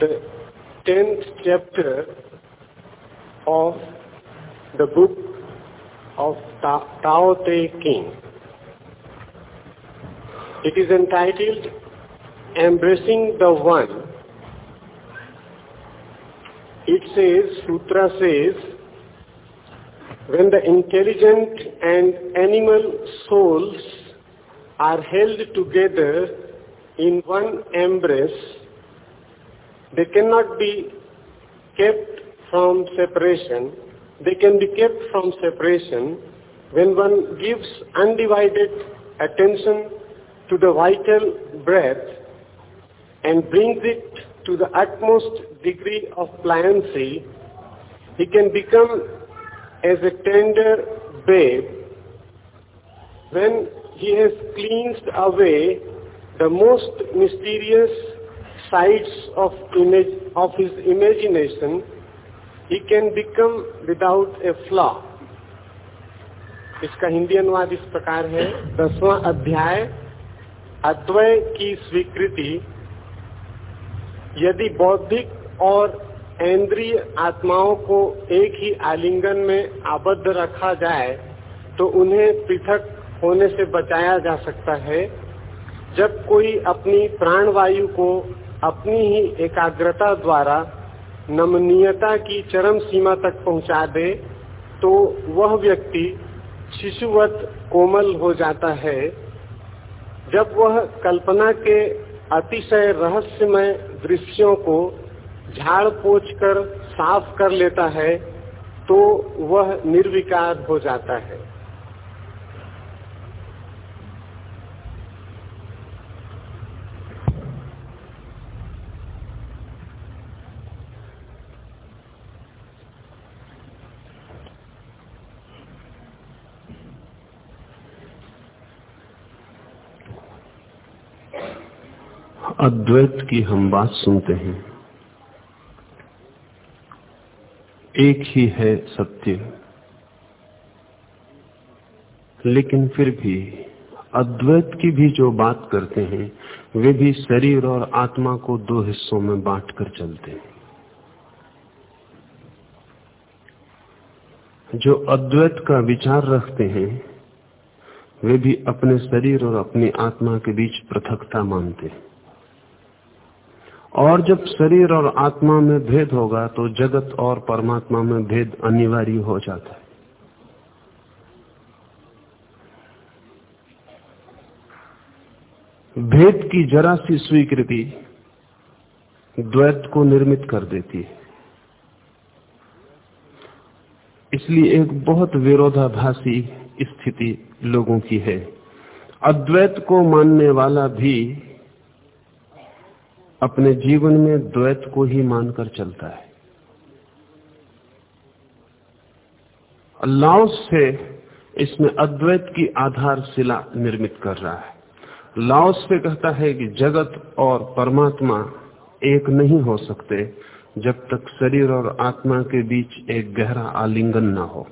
the tenth chapter of the book of Tao Te King. It is entitled Embracing the One. It says, Sutra says, when the intelligent and animal souls are held together in one embrace, they cannot be kept from separation. They can be kept from separation when one gives undivided attention to the vital breath and brings it to the utmost degree of pliancy, he can become as a tender babe when he has cleansed away the most mysterious sides of, image, of his imagination, he can become without a flaw. इसका हिंदी अनुवाद इस प्रकार है। दसवां अध्याय अद्वय की स्वीकृति। यदि बौद्धिक और इंद्रिय आत्माओं को एक ही आलिंगन में आबद्ध रखा जाए तो उन्हें पृथक होने से बचाया जा सकता है। जब कोई अपनी प्राणवायु को अपनी ही एकाग्रता द्वारा नमनीयता की चरम सीमा तक पहुँचा दे तो वह व्यक्ति शिशुवत कोमल हो जाता है। जब वह कल्पना के अतिशय रहस्यमय दृश्यों को झाड़ पोछ कर साफ़ कर लेता है तो वह निर्विकार हो जाता है। अद्वैत की हम बात सुनते हैं। एक ही है सत्य। लेकिन फिर भी अद्वैत की भी जो बात करते हैं, वे भी शरीर और आत्मा को दो हिस्सों में बांटकर चलते हैं। जो अद्वैत का विचार रखते हैं, वे भी अपने शरीर और अपनी आत्मा के बीच पृथकता मानते हैं। और जब शरीर और आत्मा में भेद होगा तो जगत और परमात्मा में भेद अनिवार्य हो जाता है। भेद की जरा सी स्वीकृति द्वैत को निर्मित कर देती है। इसलिए एक बहुत विरोधाभासी स्थिति लोगों की है। अद्वैत को मानने वाला भी अपने जीवन में द्वैत को ही मानकर चलता है। लाओस से इसमें अद्वैत की आधारशिला निर्मित कर रहा है। लाओस से कहता है कि जगत और परमात्मा एक नहीं हो सकते जब तक शरीर और आत्मा के बीच एक गहरा आलिंगन ना हो।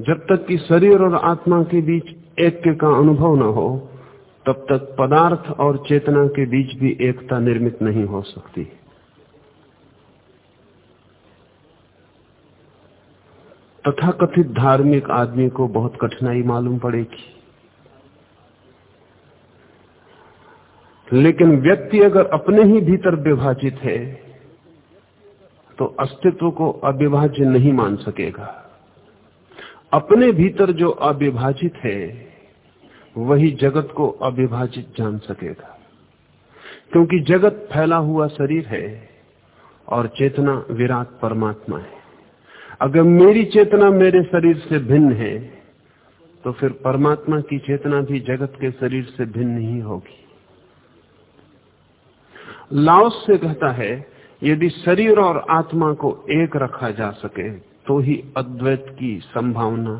जब तक कि शरीर और आत्मा के बीच एक के का अनुभव न हो तब तक पदार्थ और चेतना के बीच भी एकता निर्मित नहीं हो सकती। तथाकथित धार्मिक आदमी को बहुत कठिनाई मालूम पड़ेगी। लेकिन व्यक्ति अगर अपने ही भीतर विभाजित है तो अस्तित्व को अविभाज्य नहीं मान सकेगा। अपने भीतर जो अविभाजित है वही जगत को अविभाजित जान सकेगा। क्योंकि जगत फैला हुआ शरीर है और चेतना विराट परमात्मा है। अगर मेरी चेतना मेरे शरीर से भिन्न है तो फिर परमात्मा की चेतना भी जगत के शरीर से भिन्न ही होगी। लाओस से कहता है, यदि शरीर और आत्मा को एक रखा जा सके तो ही अद्वैत की संभावना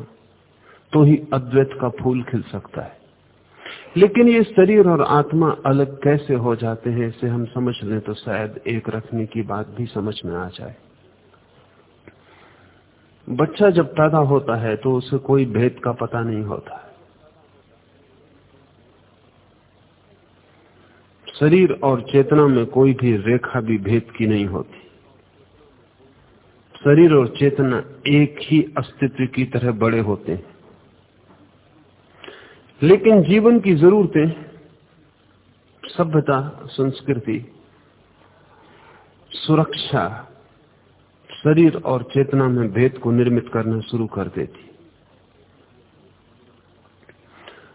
तो ही अद्वैत का फूल खिल सकता है। लेकिन ये शरीर और आत्मा अलग कैसे हो जाते हैं, इसे हम समझ लें तो शायद एक रखने की बात भी समझ में आ जाए। बच्चा जब पैदा होता है तो उसे कोई भेद का पता नहीं होता। शरीर और चेतना में कोई भी रेखा भी भेद की नहीं होती। शरीर और चेतना एक ही अस्तित्व की तरह बड़े होते हैं। लेकिन जीवन की जरूरतें, सभ्यता, संस्कृति, सुरक्षा, शरीर और चेतना में भेद को निर्मित करना शुरू कर देती।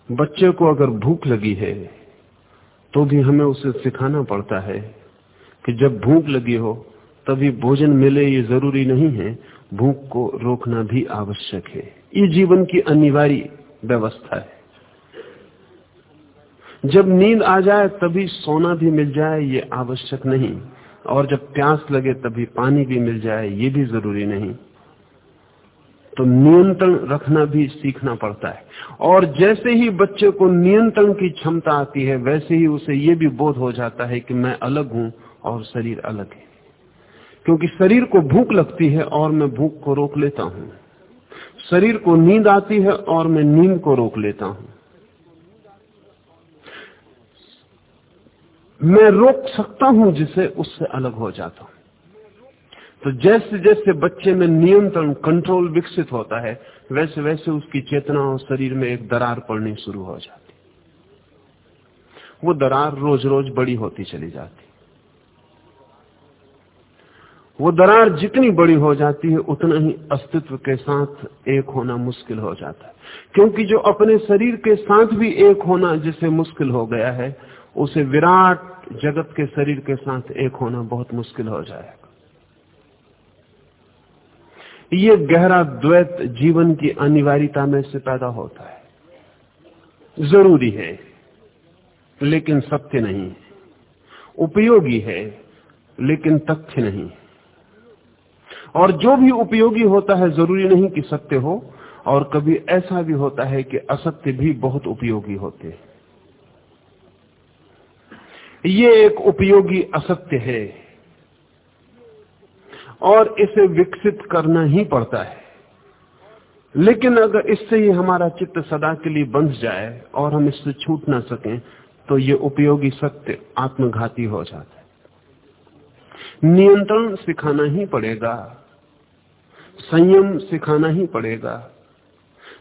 बच्चे को अगर भूख लगी है तो भी हमें उसे सिखाना पड़ता है कि जब भूख लगी हो, तभी भोजन मिले ये ज़रूरी नहीं है, भूख को रोकना भी आवश्यक है। ये जीवन की अनिवार्य व्यवस्था है। जब नींद आ जाए तभी सोना भी मिल जाए, ये आवश्यक नहीं। और जब प्यास लगे तभी पानी भी मिल जाए, ये भी ज़रूरी नहीं। तो नियंत्रण रखना भी सीखना पड़ता है। और जैसे ही बच्चे को नियंत्रण की क्षमता आती है, वैसे ही उसे ये भी बोध हो जाता है कि मैं अलग हूँ और शरीर अलग है। क्योंकि शरीर को भूख लगती है और मैं भूख को रोक लेता हूँ। शरीर को नींद आती है और मैं नींद को रोक लेता हूँ। मैं रोक सकता हूँ जिसे उससे अलग हो जाता हूँ। तो जैसे जैसे बच्चे में नियंत्रण कंट्रोल विकसित होता है, वैसे वैसे उसकी चेतना और शरीर में एक दरार पड़नी शुरू हो जाती। वो दरार रोज रोज बड़ी होती चली जाती। वो दरार जितनी बड़ी हो जाती है, उतना ही अस्तित्व के साथ एक होना मुश्किल हो जाता है। क्योंकि जो अपने शरीर के साथ भी एक होना जिसे मुश्किल हो गया है उसे विराट जगत के शरीर के साथ एक होना बहुत मुश्किल हो जाएगा। ये गहरा द्वैत जीवन की अनिवार्यता में से पैदा होता है। ज़रूरी है, लेकिन सत्य नहीं उपयोगी है, लेकिन तथ्य नहीं और जो भी उपयोगी होता है, ज़रूरी नहीं कि सत्य हो, और कभी ऐसा भी होता है कि असत्य भी बहुत उपयोगी होते हैं। ये एक उपयोगी असत्य है। और इसे विकसित करना ही पड़ता है। लेकिन अगर इससे ही हमारा चित्त सदा के लिए बंध जाए और हम इससे छूट ना सकें तो ये उपयोगी सत्य आत्मघाती हो जाता है। नियंत्रण सिखाना ही पड़ेगा। संयम सिखाना ही पड़ेगा।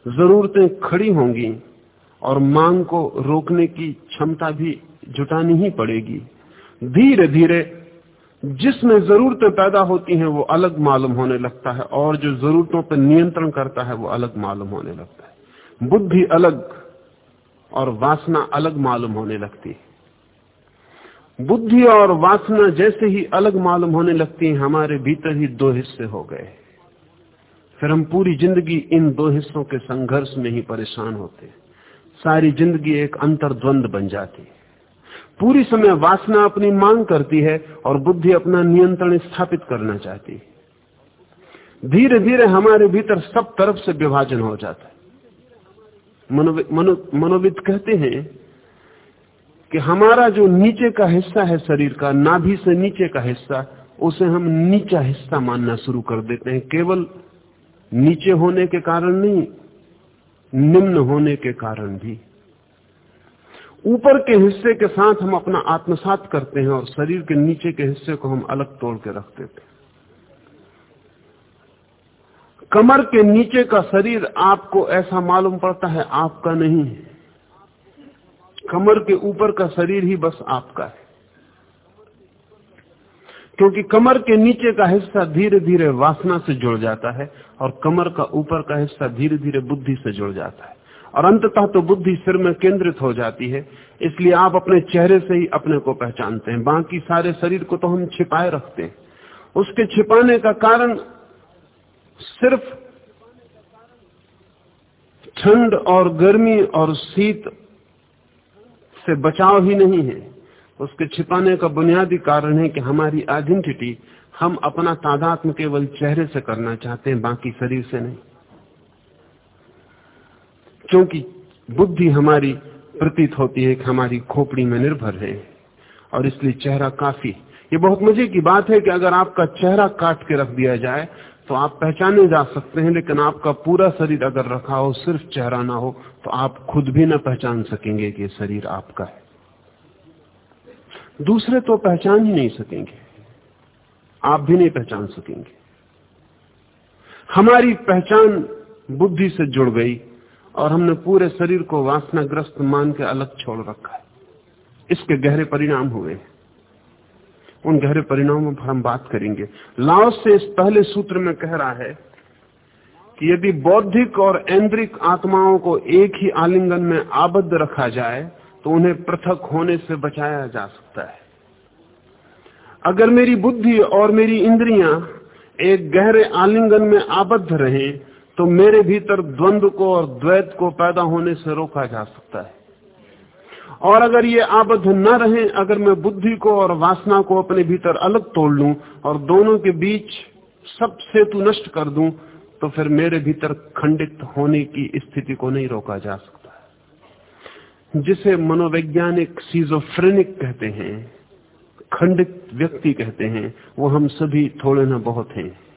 जरूरतें खड़ी होंगी और मांग को रोकने की क्षमता भी जुटानी ही पड़ेगी। धीरे धीरे जिसमें जरूरतें पैदा होती हैं, वो अलग मालूम होने लगता है और जो जरूरतों पर नियंत्रण करता है, वो अलग मालूम होने लगता है। बुद्धि अलग और वासना अलग मालूम होने लगती है। बुद्धि और वासना जैसे ही अलग मालूम होने लगती है, हमारे भीतर ही दो हिस्से हो गए। फिर हम पूरी ज़िंदगी इन दो हिस्सों के संघर्ष में ही परेशान होते सारी ज़िंदगी एक अंतर्द्वंद बन जाती है। पूरी समय वासना अपनी मांग करती है और बुद्धि अपना नियंत्रण स्थापित करना चाहती है। धीरे धीरे हमारे भीतर सब तरफ़ से विभाजन हो जाता है। मनोविद कहते हैं कि हमारा जो नीचे का हिस्सा है शरीर का, नाभि से नीचे का हिस्सा, उसे हम नीचा हिस्सा मानना शुरू कर देते हैं। केवल नीचे होने के कारण नहीं, निम्न होने के कारण भी। ऊपर के हिस्से के साथ हम अपना आत्मसात करते हैं और शरीर के नीचे के हिस्से को हम अलग तोड़ के रख देते कमर के नीचे का शरीर आपको ऐसा मालूम पड़ता है आपका नहीं है। कमर के ऊपर का शरीर ही बस आपका है। क्योंकि कमर के नीचे का हिस्सा धीरे धीरे वासना से जुड़ जाता है और कमर का ऊपर का हिस्सा धीरे धीरे बुद्धि से जुड़ जाता है। और अंततः तो बुद्धि सिर में केंद्रित हो जाती है, इसलिए आप अपने चेहरे से ही अपने को पहचानते हैं। बाकी सारे शरीर को तो हम छिपाए रखते हैं। उसके छिपाने का कारण सिर्फ़ ठंड और गर्मी और शीत से बचाव ही नहीं है। उसके छिपाने का बुनियादी कारण है कि हमारी आइडेंटिटी हम अपना तादात्म केवल चेहरे से करना चाहते हैं, बाकी शरीर से नहीं। क्योंकि बुद्धि हमारी प्रतीत होती है कि हमारी खोपड़ी में निर्भर है। और इसलिए चेहरा काफ़ी। ये बहुत मज़े की बात है कि अगर आपका चेहरा काट के रख दिया जाए तो आप पहचाने जा सकते हैं, लेकिन आपका पूरा शरीर अगर रखा हो, सिर्फ़ चेहरा ना हो तो आप खुद भी ना पहचान सकेंगे कि शरीर आपका है। दूसरे तो पहचान ही नहीं सकेंगे। आप भी नहीं पहचान सकेंगे। हमारी पहचान बुद्धि से जुड़ गई और हमने पूरे शरीर को वासनाग्रस्त मान के अलग छोड़ रखा है। इसके गहरे परिणाम हुए उन गहरे परिणामों पर हम बात करेंगे। लाओस से इस पहले सूत्र में कह रहा है कि यदि बौद्धिक और ऐन्द्रिक आत्माओं को एक ही आलिंगन में आबद्ध रखा जाए तो उन्हें पृथक होने से बचाया जा सकता है। अगर मेरी बुद्धि और मेरी इंद्रियाँ एक गहरे आलिंगन में आबद्ध रहें तो मेरे भीतर द्वंद्व को और द्वैत को पैदा होने से रोका जा सकता है। और अगर ये आबद्ध न रहे, अगर मैं बुद्धि को और वासना को अपने भीतर अलग तोड़ लूँ और दोनों के बीच सब सेतु नष्ट कर दूँ तो फिर मेरे भीतर खंडित होने की स्थिति को नहीं रोका जा सकता। जिसे मनोवैज्ञानिक सीजोफ्रेनिक कहते हैं, खंडित व्यक्ति कहते हैं, वो हम सभी थोड़े ना बहुत हैं।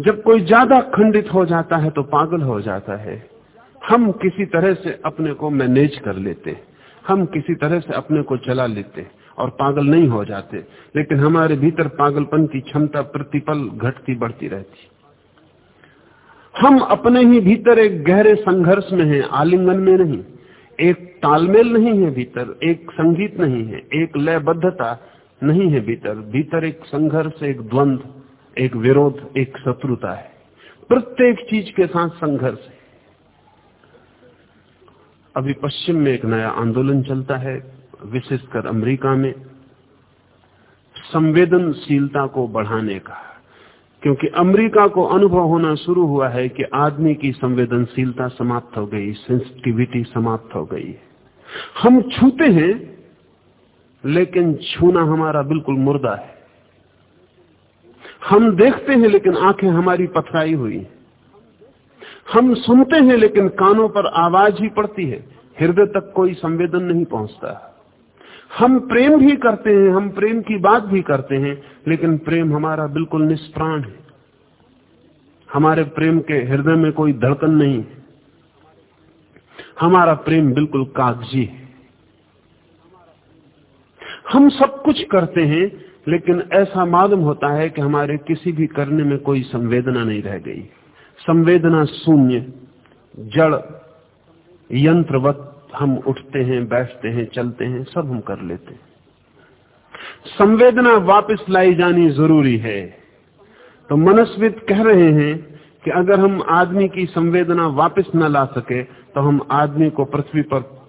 जब कोई ज़्यादा खंडित हो जाता है तो पागल हो जाता है। हम किसी तरह से अपने को मैनेज कर लेते, हम किसी तरह से अपने को चला लेते और पागल नहीं हो जाते, लेकिन हमारे भीतर पागलपन की क्षमता प्रतिपल घटती बढ़ती रहती। हम अपने ही भीतर एक गहरे संघर्ष में हैं, आलिंगन में नहीं, एक तालमेल नहीं है भीतर, एक संगीत नहीं है, एक लयबद्धता नहीं है भीतर भीतर एक संघर्ष, एक द्वंद्व एक विरोध, एक शत्रुता है। प्रत्येक चीज़ के साथ संघर्ष है। अभी पश्चिम में एक नया आंदोलन चलता है, विशेषकर अमेरिका में। संवेदनशीलता को बढ़ाने का। क्योंकि अमेरिका को अनुभव होना शुरू हुआ है कि आदमी की संवेदनशीलता समाप्त हो गई, सेंसिटिविटी समाप्त हो गई है। हम छूते हैं, लेकिन छूना हमारा बिल्कुल मुर्दा है। हम देखते हैं लेकिन आँखें हमारी पथराई हुई। हम सुनते हैं लेकिन कानों पर आवाज़ ही पड़ती है। हृदय तक कोई संवेदन नहीं पहुँचता। हम प्रेम भी करते हैं, हम प्रेम की बात भी करते हैं, लेकिन प्रेम हमारा बिल्कुल निष्प्राण है। हमारे प्रेम के हृदय में कोई धड़कन नहीं हमारा प्रेम बिल्कुल कागज़ी है। हम सब कुछ करते हैं लेकिन ऐसा मालूम होता है कि हमारे किसी भी करने में कोई संवेदना नहीं रह गई। संवेदना शून्य, जड़, यंत्रवत, हम उठते हैं, बैठते हैं, चलते हैं, सब हम कर लेते हैं। संवेदना वापस लाई जानी ज़रूरी है। तो मनस्वित कह रहे हैं कि अगर हम आदमी की संवेदना वापस न ला सके तो हम आदमी को पृथ्वी पर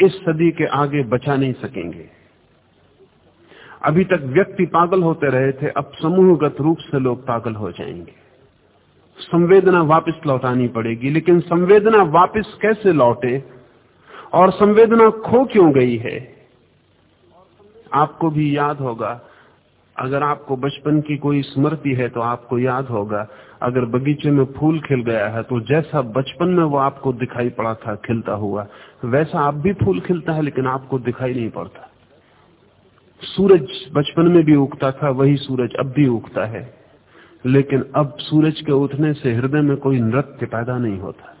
इस सदी के आगे बचा नहीं सकेंगे। अभी तक व्यक्ति पागल होते रहे थे, अब समूहगत रूप से लोग पागल हो जाएँगे। संवेदना वापस लौटानी पड़ेगी, लेकिन संवेदना वापस कैसे लौटे? और संवेदना खो क्यों गई है? आपको भी याद होगा, अगर आपको बचपन की कोई स्मृति है तो आपको याद होगा, अगर बगीचे में फूल खिल गया है तो जैसा बचपन में वो आपको दिखाई पड़ा था, खिलता हुआ, वैसा अब भी फूल खिलता है, लेकिन आपको दिखाई नहीं पड़ता। सूरज बचपन में भी उगता था, वही सूरज अब भी उगता है। लेकिन अब सूरज के उठने से हृदय में कोई नृत्य पैदा नहीं होता।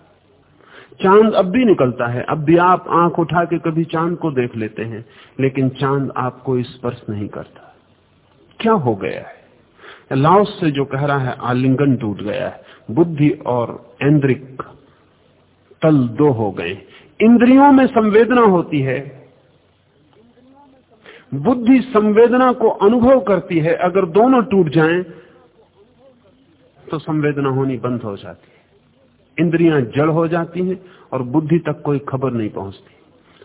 चाँद अब भी निकलता है। अब भी आप आँख उठा के कभी चाँद को देख लेते हैं, लेकिन चाँद आपको स्पर्श नहीं करता। क्या हो गया है? लाओस से जो कह रहा है, आलिंगन टूट गया है। बुद्धि और ऐन्द्रिक तल दो हो गए। इंद्रियों में संवेदना होती है। बुद्धि संवेदना को अनुभव करती है, अगर दोनों टूट जाएँ तो संवेदना होनी बंद हो जाती है। इंद्रियाँ जड़ हो जाती हैं और बुद्धि तक कोई खबर नहीं पहुँचती।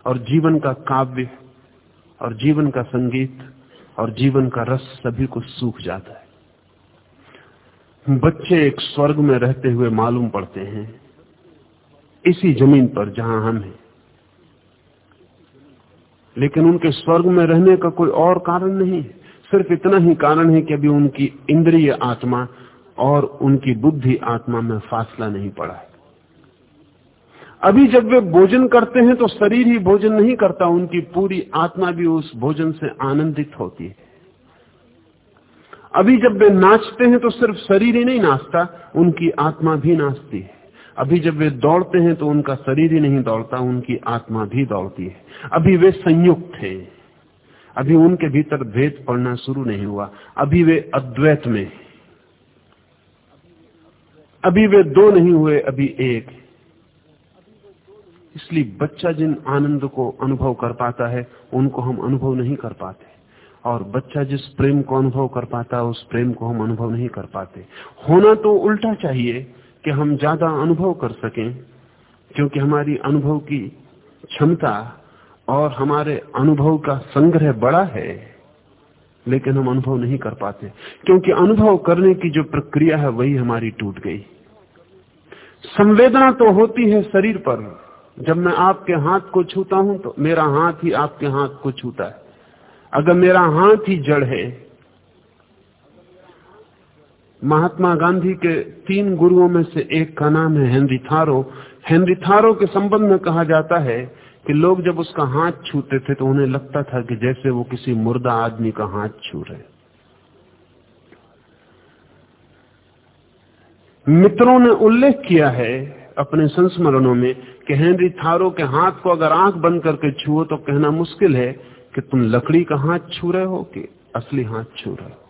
और जीवन का काव्य, और जीवन का संगीत, और जीवन का रस सभी को सूख जाता है। बच्चे एक स्वर्ग में रहते हुए मालूम पड़ते हैं, इसी ज़मीन पर जहाँ हम हैं। लेकिन उनके स्वर्ग में रहने का कोई और कारण नहीं। सिर्फ़ इतना ही कारण है कि अभी उनकी इंद्रिय आत्मा और उनकी बुद्धि आत्मा में फासला नहीं पड़ा है। अभी जब वे भोजन करते हैं तो शरीर ही भोजन नहीं करता, उनकी पूरी आत्मा भी उस भोजन से आनंदित होती है। अभी जब वे नाचते हैं तो सिर्फ़ शरीर ही नहीं नाचता, उनकी आत्मा भी नाचती है। अभी जब वे दौड़ते हैं तो उनका शरीर ही नहीं दौड़ता, उनकी आत्मा भी दौड़ती है। अभी वे संयुक्त हैं। अभी उनके भीतर भेद पड़ना शुरू नहीं हुआ। अभी वे अद्वैत में अभी वे दो नहीं हुए, अभी एक इसलिए बच्चा जिन आनंद को अनुभव कर पाता है, उनको हम अनुभव नहीं कर पाते। और बच्चा जिस प्रेम को अनुभव कर पाता है, उस प्रेम को हम अनुभव नहीं कर पाते। होना तो उल्टा चाहिए कि हम ज़्यादा अनुभव कर सकें, क्योंकि हमारी अनुभव की क्षमता और हमारे अनुभव का संग्रह बड़ा है, लेकिन हम अनुभव नहीं कर पाते। क्योंकि अनुभव करने की जो प्रक्रिया है, वही हमारी टूट गई। संवेदना तो होती है शरीर पर। जब मैं आपके हाथ को छूता हूँ तो मेरा हाथ ही आपके हाथ को छूता है। अगर मेरा हाथ ही जड़ है महात्मा गांधी के तीन गुरुओं में से एक का नाम है हेनरी थारो। हेनरी थारो के संबंध में कहा जाता है कि लोग जब उसका हाथ छूते थे तो उन्हें लगता था कि जैसे वो किसी मुर्दा आदमी का हाथ छू रहे। मित्रों ने उल्लेख किया है अपने संस्मरणों में कि हेनरी थारो के हाथ को अगर आँख बंद करके छुओ तो कहना मुश्किल है कि तुम लकड़ी का हाथ छू रहे हो कि असली हाथ छू रहे हो।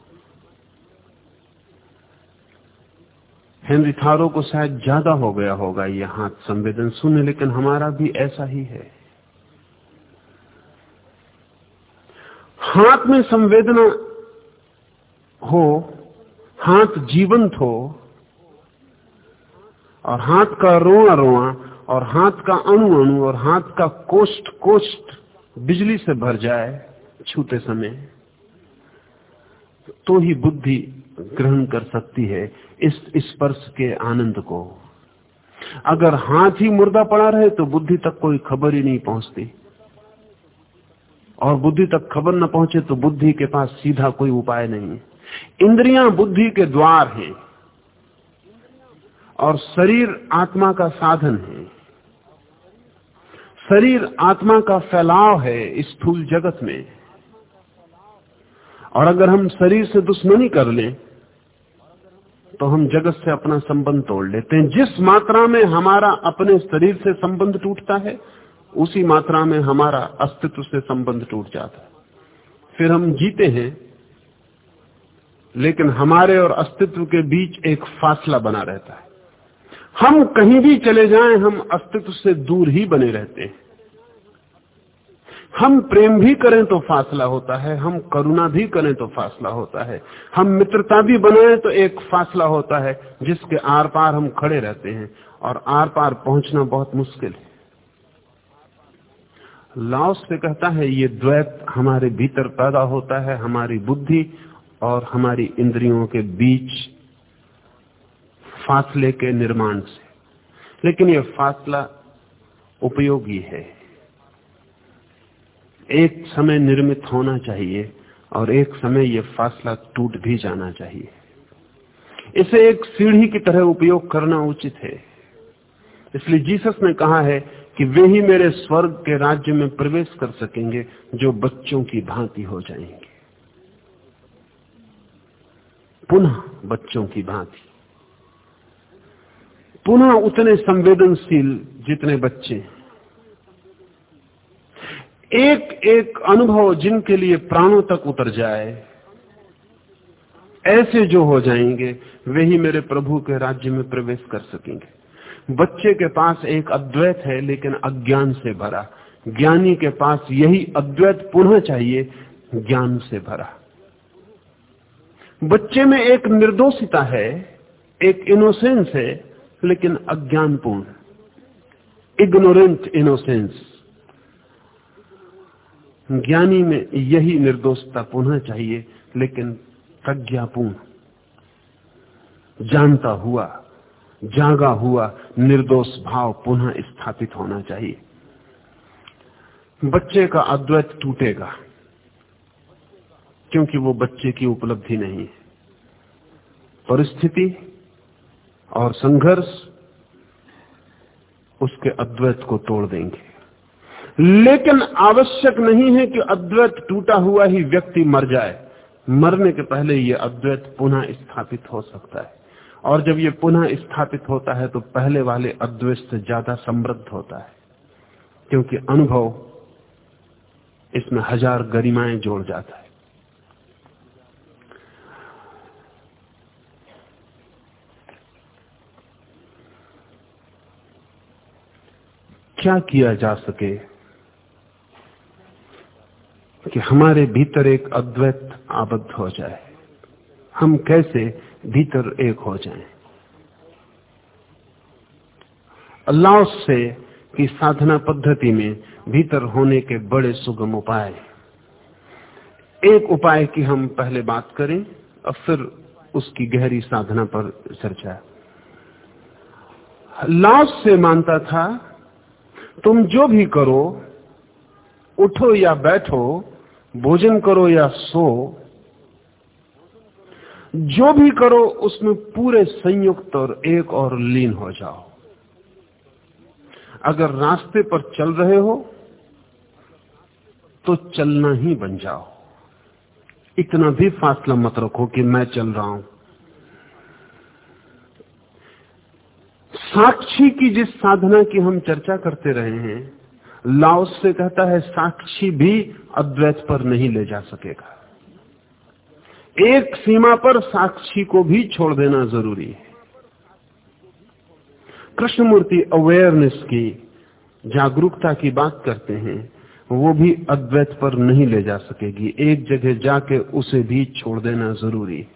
हेनरी थारो को शायद ज़्यादा हो गया होगा ये हाथ संवेदन सुने लेकिन हमारा भी ऐसा ही है। हाथ में संवेदना हो, हाथ जीवंत हो, और हाथ का रोआ रोआ, और हाथ का अणु अणु, और हाथ का कोष्ठ कोष्ठ बिजली से भर जाए छूते समय तो ही बुद्धि ग्रहण कर सकती है इस स्पर्श के आनंद को। अगर हाथ ही मुर्दा पड़ा रहे तो बुद्धि तक कोई खबर ही नहीं पहुँचती। और बुद्धि तक खबर न पहुँचे तो बुद्धि के पास सीधा कोई उपाय नहीं है। इंद्रियाँ बुद्धि के द्वार हैं और शरीर आत्मा का साधन है। शरीर आत्मा का फैलाव है स्थूल जगत में। और अगर हम शरीर से दुश्मनी कर लें तो हम जगत से अपना संबंध तोड़ लेते हैं। जिस मात्रा में हमारा अपने शरीर से संबंध टूटता है, उसी मात्रा में हमारा अस्तित्व से संबंध टूट जाता है। फिर हम जीते हैं, लेकिन हमारे और अस्तित्व के बीच एक फासला बना रहता है। हम कहीं भी चले जाएँ, हम अस्तित्व से दूर ही बने रहते हैं। हम प्रेम भी करें तो फासला होता है, हम करुणा भी करें तो फासला होता है। हम मित्रता भी बनाए तो एक फासला होता है, जिसके आर पार हम खड़े रहते हैं। और आर पार पहुँचना बहुत मुश्किल है। लाओस से कहता है, ये द्वैत हमारे भीतर पैदा होता है, हमारी बुद्धि और हमारी इंद्रियों के बीच फासले के निर्माण से। लेकिन यह फासला उपयोगी है। एक समय निर्मित होना चाहिए और एक समय यह फासला टूट भी जाना चाहिए। इसे एक सीढ़ी की तरह उपयोग करना उचित है। इसलिए जीसस ने कहा है कि वे ही मेरे स्वर्ग के राज्य में प्रवेश कर सकेंगे जो बच्चों की भांति हो जाएँगे। पुनः बच्चों की भांति। पुनः उतने संवेदनशील जितने बच्चे एक एक अनुभव जिनके लिए प्राणों तक उतर जाए, ऐसे जो हो जाएँगे, वे ही मेरे प्रभु के राज्य में प्रवेश कर सकेंगे। बच्चे के पास एक अद्वैत है, लेकिन अज्ञान से भरा। ज्ञानी के पास यही अद्वैत पुनः चाहिए, ज्ञान से भरा। बच्चे में एक निर्दोषिता है, एक इनोसेंस है, लेकिन अज्ञानपूर्ण। इग्नोरेंट इनोसेंस ज्ञानी में यही निर्दोषता पुनः चाहिए, लेकिन प्रज्ञापूर्ण। जानता हुआ, जागा हुआ निर्दोष भाव पुनः स्थापित होना चाहिए। बच्चे का अद्वैत टूटेगा, क्योंकि वो बच्चे की उपलब्धि नहीं है। परिस्थिति और संघर्ष उसके अद्वैत को तोड़ देंगे। लेकिन आवश्यक नहीं है कि अद्वैत टूटा हुआ ही व्यक्ति मर जाए। मरने के पहले यह अद्वैत पुनः स्थापित हो सकता है। और जब ये पुनः स्थापित होता है तो पहले वाले अद्वैत से ज़्यादा समृद्ध होता है। क्योंकि अनुभव इसमें हज़ार गरिमाएँ जोड़ जाता है। क्या किया जा सके? कि हमारे भीतर एक अद्वैत आबद्ध हो जाए। हम कैसे भीतर एक हो जाएँ? अल्लाह से की साधना पद्धति में भीतर होने के बड़े सुगम उपाय। एक उपाय की हम पहले बात करें और फिर उसकी गहरी साधना पर चर्चा। लाओस से मानता था, तुम जो भी करो उठो या बैठो, भोजन करो या सो। जो भी करो, उसमें पूरे संयुक्त और एक और लीन हो जाओ। अगर रास्ते पर चल रहे हो तो चलना ही बन जाओ। इतना भी फासला मत रखो कि मैं चल रहा हूँ। साक्षी की जिस साधना की हम चर्चा करते रहे हैं लाओस से कहता है, साक्षी भी अद्वैत पर नहीं ले जा सकेगा। एक सीमा पर साक्षी को भी छोड़ देना ज़रूरी है। कृष्णमूर्ति अवेयरनेस की, जागरूकता की बात करते हैं, वो भी अद्वैत पर नहीं ले जा सकेगी। एक जगह जाके उसे भी छोड़ देना ज़रूरी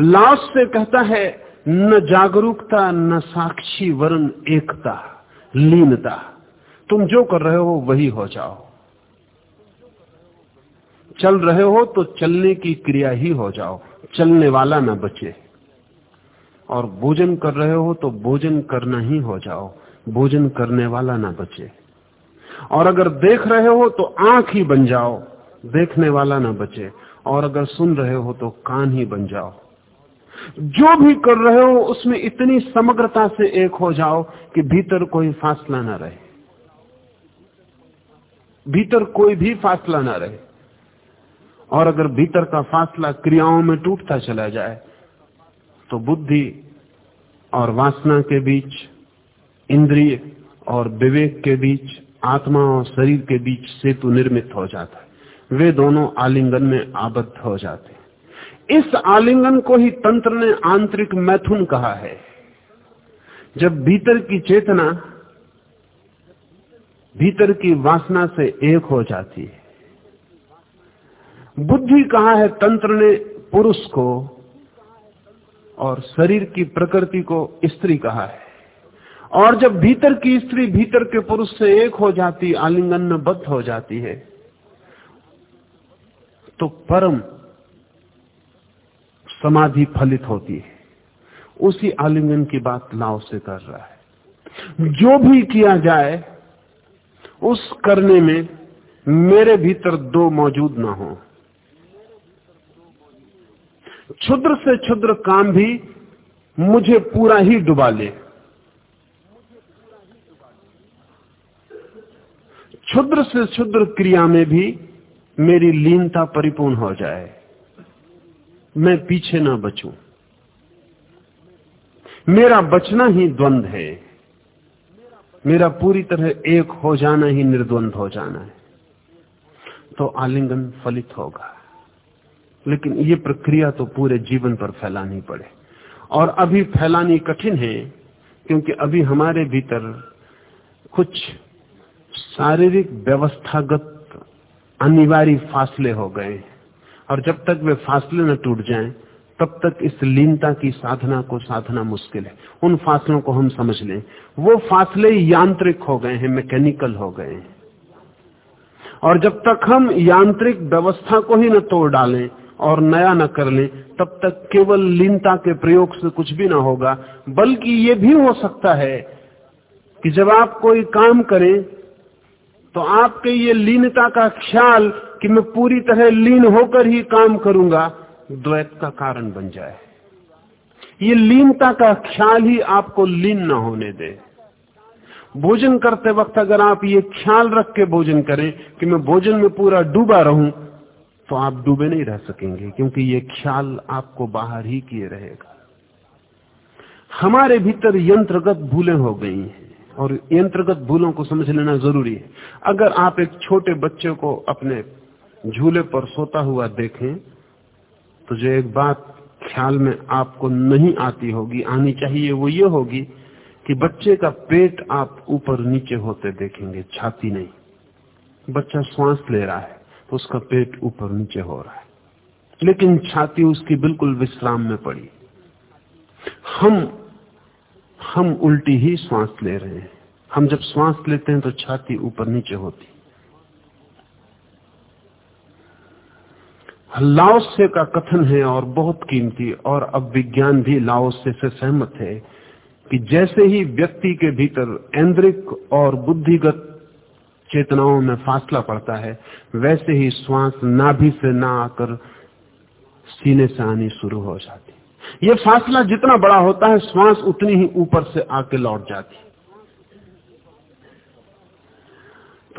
लाओस से कहता है, न जागरूकता, न साक्षी वरण एकता। लीनता। तुम जो कर रहे हो वही हो जाओ। चल रहे हो तो चलने की क्रिया ही हो जाओ। चलने वाला ना बचे। और भोजन कर रहे हो तो भोजन करना ही हो जाओ। भोजन करने वाला ना बचे। और अगर देख रहे हो तो आँख ही बन जाओ। देखने वाला ना बचे। और अगर सुन रहे हो तो कान ही बन जाओ। जो भी कर रहे हो, उसमें इतनी समग्रता से एक हो जाओ कि भीतर कोई फासला ना रहे। भीतर कोई भी फासला ना रहे। और अगर भीतर का फासला क्रियाओं में टूटता चला जाए तो बुद्धि और वासना के बीच, इंद्रिय और विवेक के बीच, आत्मा और शरीर के बीच सेतु निर्मित हो जाता है। वे दोनों आलिंगन में आबद्ध हो जाते हैं। इस आलिंगन को ही तंत्र ने आंतरिक मैथुन कहा है। जब भीतर की चेतना भीतर की वासना से एक हो जाती है। बुद्धि कहा है तंत्र ने पुरुष को और शरीर की प्रकृति को स्त्री कहा है। और जब भीतर की स्त्री भीतर के पुरुष से एक हो जाती, आलिंगन में बद्ध हो जाती है तो परम समाधि फलित होती है। उसी आलिंगन की बात लाव से कर रहा है। जो भी किया जाए, उस करने में मेरे भीतर दो मौजूद ना हो। क्षुद्र से क्षुद्र काम भी मुझे पूरा ही डुबा ले। क्षुद्र से क्षुद्र क्रिया में भी मेरी लीनता परिपूर्ण हो जाए। मैं पीछे ना बचूं। मेरा बचना ही द्वंद है। मेरा पूरी तरह एक हो जाना ही निर्द्वंद हो जाना है। तो आलिंगन फलित होगा। लेकिन ये प्रक्रिया तो पूरे जीवन पर फैलानी पड़े। और अभी फैलानी कठिन है, क्योंकि अभी हमारे भीतर कुछ शारीरिक व्यवस्थागत अनिवार्य फासले हो गए और जब तक वे फासले न टूट जाएँ, तब तक इस लीनता की साधना को साधना मुश्किल है। उन फासलों को हम समझ लें। वो फासले यांत्रिक हो गए हैं, मैकेनिकल हो गए हैं। और जब तक हम यांत्रिक व्यवस्था को ही न तोड़ डालें और नया न कर लें, तब तक केवल लीनता के प्रयोग से कुछ भी ना होगा, बल्कि ये भी हो सकता है कि जब आप कोई काम करें तो आपके ये लीनता का ख्याल कि मैं पूरी तरह लीन होकर ही काम करूँगा, द्वैत का कारण बन जाए। ये लीनता का ख्याल ही आपको लीन न होने दे। भोजन करते वक्त अगर आप ये ख्याल रख के भोजन करें कि मैं भोजन में पूरा डूबा रहूँ तो आप डूबे नहीं रह सकेंगे, क्योंकि ये ख्याल आपको बाहर ही किए रहेगा। हमारे भीतर यंत्रगत भूलें हो गई हैं, और यंत्रगत भूलों को समझ लेना ज़रूरी है। अगर आप एक छोटे बच्चे को अपने झूले पर सोता हुआ देखें तो जो एक बात ख्याल में आपको नहीं आती होगी, आनी चाहिए वो ये होगी कि बच्चे का पेट आप ऊपर नीचे होते देखेंगे, छाती नहीं। बच्चा श्वास ले रहा है तो उसका पेट ऊपर नीचे हो रहा है। लेकिन छाती उसकी बिल्कुल विश्राम में पड़ी। हम हम उल्टी ही श्वास ले रहे हैं। हम जब श्वास लेते हैं तो छाती ऊपर नीचे होती लाओसे का कथन है और बहुत कीमती, और अब विज्ञान भी लाओसे से सहमत है कि जैसे ही व्यक्ति के भीतर ऐन्द्रिक और बुद्धिगत चेतनाओं में फासला पड़ता है, वैसे ही श्वास नाभि से ना आकर सीने से आनी शुरू हो जाती। ये फासला जितना बड़ा होता है, श्वास उतनी ही ऊपर से आके लौट जाती।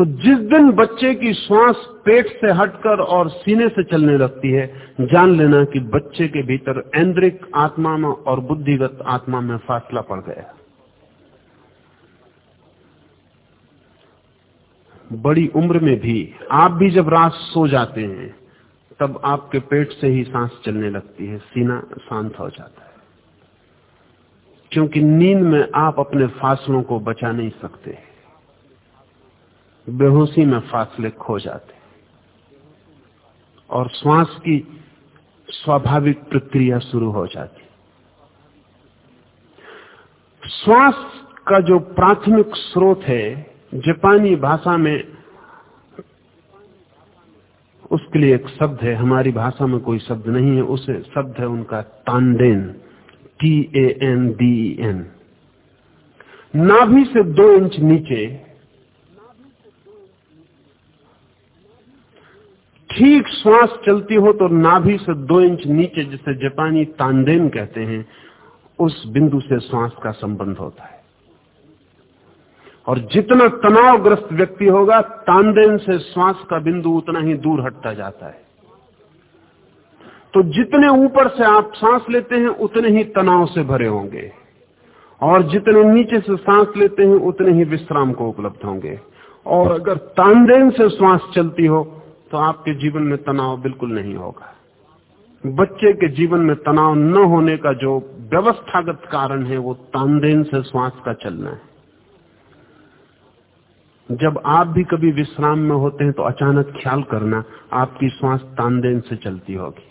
तो जिस दिन बच्चे की श्वास पेट से हटकर और सीने से चलने लगती है, जान लेना कि बच्चे के भीतर ऐन्द्रिक आत्मा में और बुद्धिगत आत्मा में फासला पड़ गया। बड़ी उम्र में भी आप भी जब रात सो जाते हैं, तब आपके पेट से ही सांस चलने लगती है, सीना शांत हो जाता है। क्योंकि नींद में आप अपने फासलों को बचा नहीं सकते। बेहोशी में फासले खो जाते और श्वास की स्वाभाविक प्रक्रिया शुरू हो जाती। श्वास का जो प्राथमिक स्रोत है, जापानी भाषा में उसके लिए एक शब्द है, हमारी भाषा में कोई शब्द नहीं है, उसे शब्द है उनका तांडेन, T A N D N. नाभि से दो इंच नीचे ठीक श्वास चलती हो तो नाभि से दो इंच नीचे, जिसे जापानी तांडेन कहते हैं, उस बिंदु से श्वास का संबंध होता है। और जितना तनावग्रस्त व्यक्ति होगा, तांदेन से श्वास का बिंदु उतना ही दूर हटता जाता है। तो जितने ऊपर से आप सांस लेते हैं, उतने ही तनाव से भरे होंगे। और जितने नीचे से सांस लेते हैं, उतने ही विश्राम को उपलब्ध होंगे। और अगर तांदेन से श्वास चलती हो तो आपके जीवन में तनाव बिल्कुल नहीं होगा। बच्चे के जीवन में तनाव न होने का जो व्यवस्थागत कारण है, वो तांदेन से श्वास का चलना है। जब आप भी कभी विश्राम में होते हैं तो अचानक ख्याल करना, आपकी श्वास तानदेन से चलती होगी।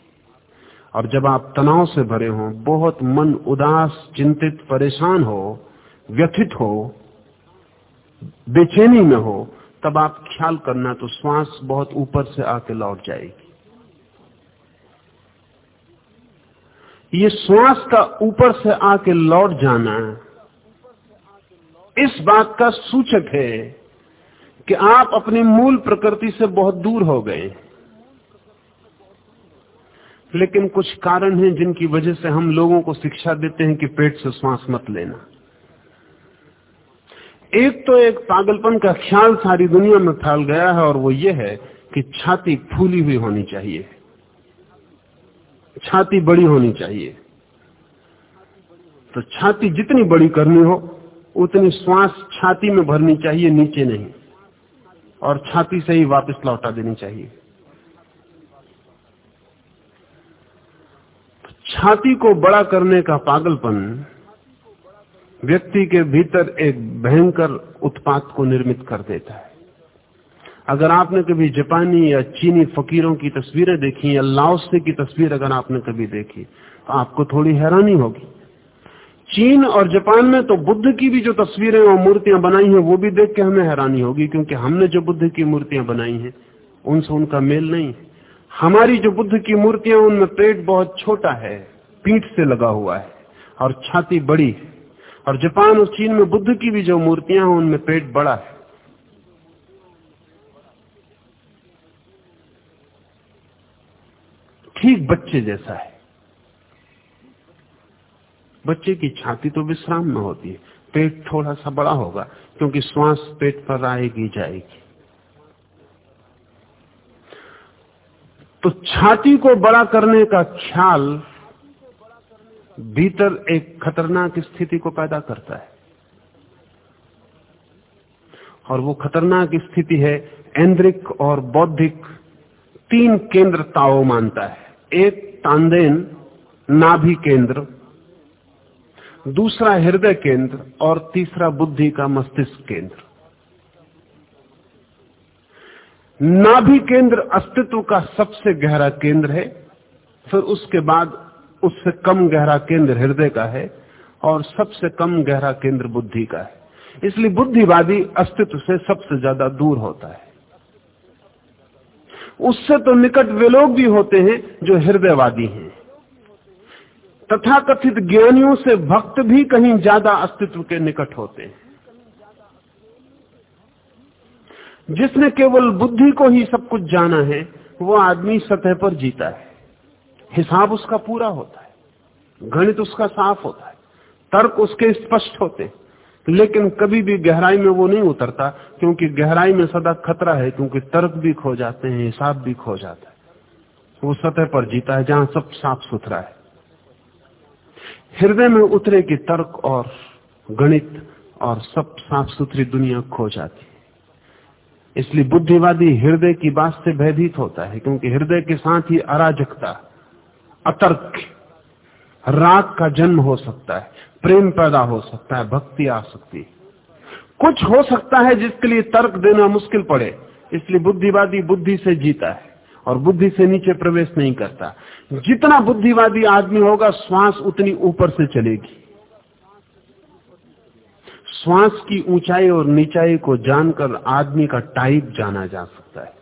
और जब आप तनाव से भरे हो, बहुत मन उदास, चिंतित, परेशान हो, व्यथित हो, बेचैनी में हो तब आप ख्याल करना तो श्वास बहुत ऊपर से आके लौट जाएगी। ये श्वास का ऊपर से आके लौट जाना इस बात का सूचक है कि आप अपनी मूल प्रकृति से बहुत दूर हो गए। लेकिन कुछ कारण हैं जिनकी वजह से हम लोगों को शिक्षा देते हैं कि पेट से श्वास मत लेना। एक तो एक पागलपन का ख्याल सारी दुनिया में फैल गया है और वो ये है कि छाती फूली हुई होनी चाहिए। छाती बड़ी होनी चाहिए। तो छाती जितनी बड़ी करनी हो, उतनी श्वास छाती में भरनी चाहिए, नीचे नहीं। और छाती से ही वापस लौटा देनी चाहिए। छाती को बड़ा करने का पागलपन व्यक्ति के भीतर एक भयंकर उत्पात को निर्मित कर देता है। अगर आपने कभी जापानी या चीनी फकीरों की तस्वीरें देखी या लाओसे की तस्वीर अगर आपने कभी देखी तो आपको थोड़ी हैरानी होगी। चीन और जापान में तो बुद्ध की भी जो तस्वीरें और मूर्तियाँ बनाई हैं, वो भी देख के हमें हैरानी होगी, क्योंकि हमने जो बुद्ध की मूर्तियाँ बनाई हैं, उनसे उनका मेल नहीं है। हमारी जो बुद्ध की मूर्तियाँ उनमें पेट बहुत छोटा है, पीठ से लगा हुआ है और छाती बड़ी है। और जापान और चीन में बुद्ध की भी जो मूर्तियाँ हैं, उनमें पेट बड़ा है। ठीक बच्चे जैसा है। बच्चे की छाती तो विश्राम में होती है। पेट थोड़ा सा बड़ा होगा, क्योंकि श्वास पेट पर आएगी, जाएगी। तो छाती को बड़ा करने का ख्याल भीतर एक खतरनाक स्थिति को पैदा करता है। और वो खतरनाक स्थिति है, ऐन्द्रिक और बौद्धिक तीन केंद्र ताओ मानता है। एक तांदेन, नाभि केंद्र, दूसरा हृदय केंद्र और तीसरा बुद्धि का मस्तिष्क केंद्र। नाभि केंद्र अस्तित्व का सबसे गहरा केंद्र है, फिर उसके बाद उससे कम गहरा केंद्र हृदय का है और सबसे कम गहरा केंद्र बुद्धि का है। इसलिए बुद्धिवादी अस्तित्व से सबसे ज़्यादा दूर होता है। उससे तो निकट वे लोग भी होते हैं जो हृदयवादी हैं। तथाकथित ज्ञानियों से भक्त भी कहीं ज़्यादा अस्तित्व के निकट होते हैं। जिसने केवल बुद्धि को ही सब कुछ जाना है, वो आदमी सतह पर जीता है। हिसाब उसका पूरा होता है, गणित उसका साफ़ होता है, तर्क उसके स्पष्ट होते हैं। लेकिन कभी भी गहराई में वो नहीं उतरता, क्योंकि गहराई में सदा खतरा है, क्योंकि तर्क भी खो जाते हैं, हिसाब भी खो जाता है। वो सतह पर जीता है, जहाँ सब साफ़ सुथरा है। हृदय में उतरे की तर्क और गणित और सब साफ़ सुथरी दुनिया खो जाती है। इसलिए बुद्धिवादी हृदय की बात से भयभीत होता है, क्योंकि हृदय के साथ ही अराजकता अतर्क। राग का जन्म हो सकता है, प्रेम पैदा हो सकता है, भक्ति आ सकती है। कुछ हो सकता है जिसके लिए तर्क देना मुश्किल पड़े, इसलिए बुद्धिवादी बुद्धि से जीता है और बुद्धि से नीचे प्रवेश नहीं करता। जितना बुद्धिवादी आदमी होगा, श्वास उतनी ऊपर से चलेगी। श्वास की ऊंचाई और नीचाई को जानकर आदमी का टाइप जाना जा सकता है।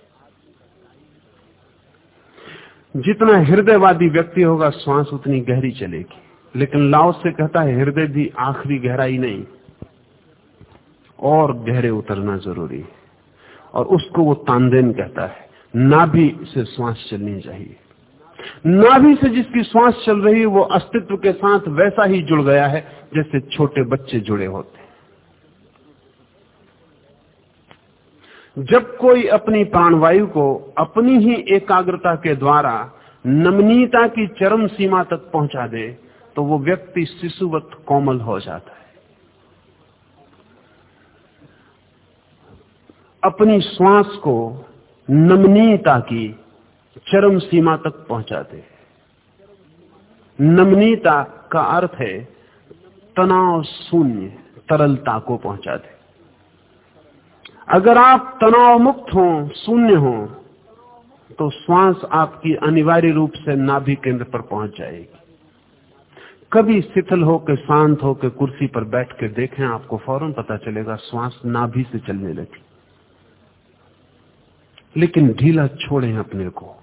जितना हृदयवादी व्यक्ति होगा श्वास उतनी गहरी चलेगी। लेकिन लाओ से कहता है, हृदय भी आखिरी गहराई नहीं, और गहरे उतरना ज़रूरी है। और उसको वो तानदेन कहता है, नाभि से श्वास चलनी चाहिए। नाभि से जिसकी श्वास चल रही है, वो अस्तित्व के साथ वैसा ही जुड़ गया है, जैसे छोटे बच्चे जुड़े होते जब कोई अपनी प्राणवायु को अपनी ही एकाग्रता के द्वारा नमनीयता की चरम सीमा तक पहुँचा दे तो वो व्यक्ति शिशुवत कोमल हो जाता है। अपनी श्वास को नमनीयता की चरम सीमा तक पहुँचा दे। नमनीयता का अर्थ है तनाव शून्य, तरलता को पहुंचाते अगर आप तनाव मुक्त हो, शून्य हो तो श्वास आपकी अनिवार्य रूप से नाभि केंद्र पर पहुँच जाएगी। कभी शिथिल होकर शांत होकर कुर्सी पर बैठ के देखें, आपको फ़ौरन पता चलेगा श्वास नाभि से चलने लगी। लेकिन ढीला छोड़े अपने को।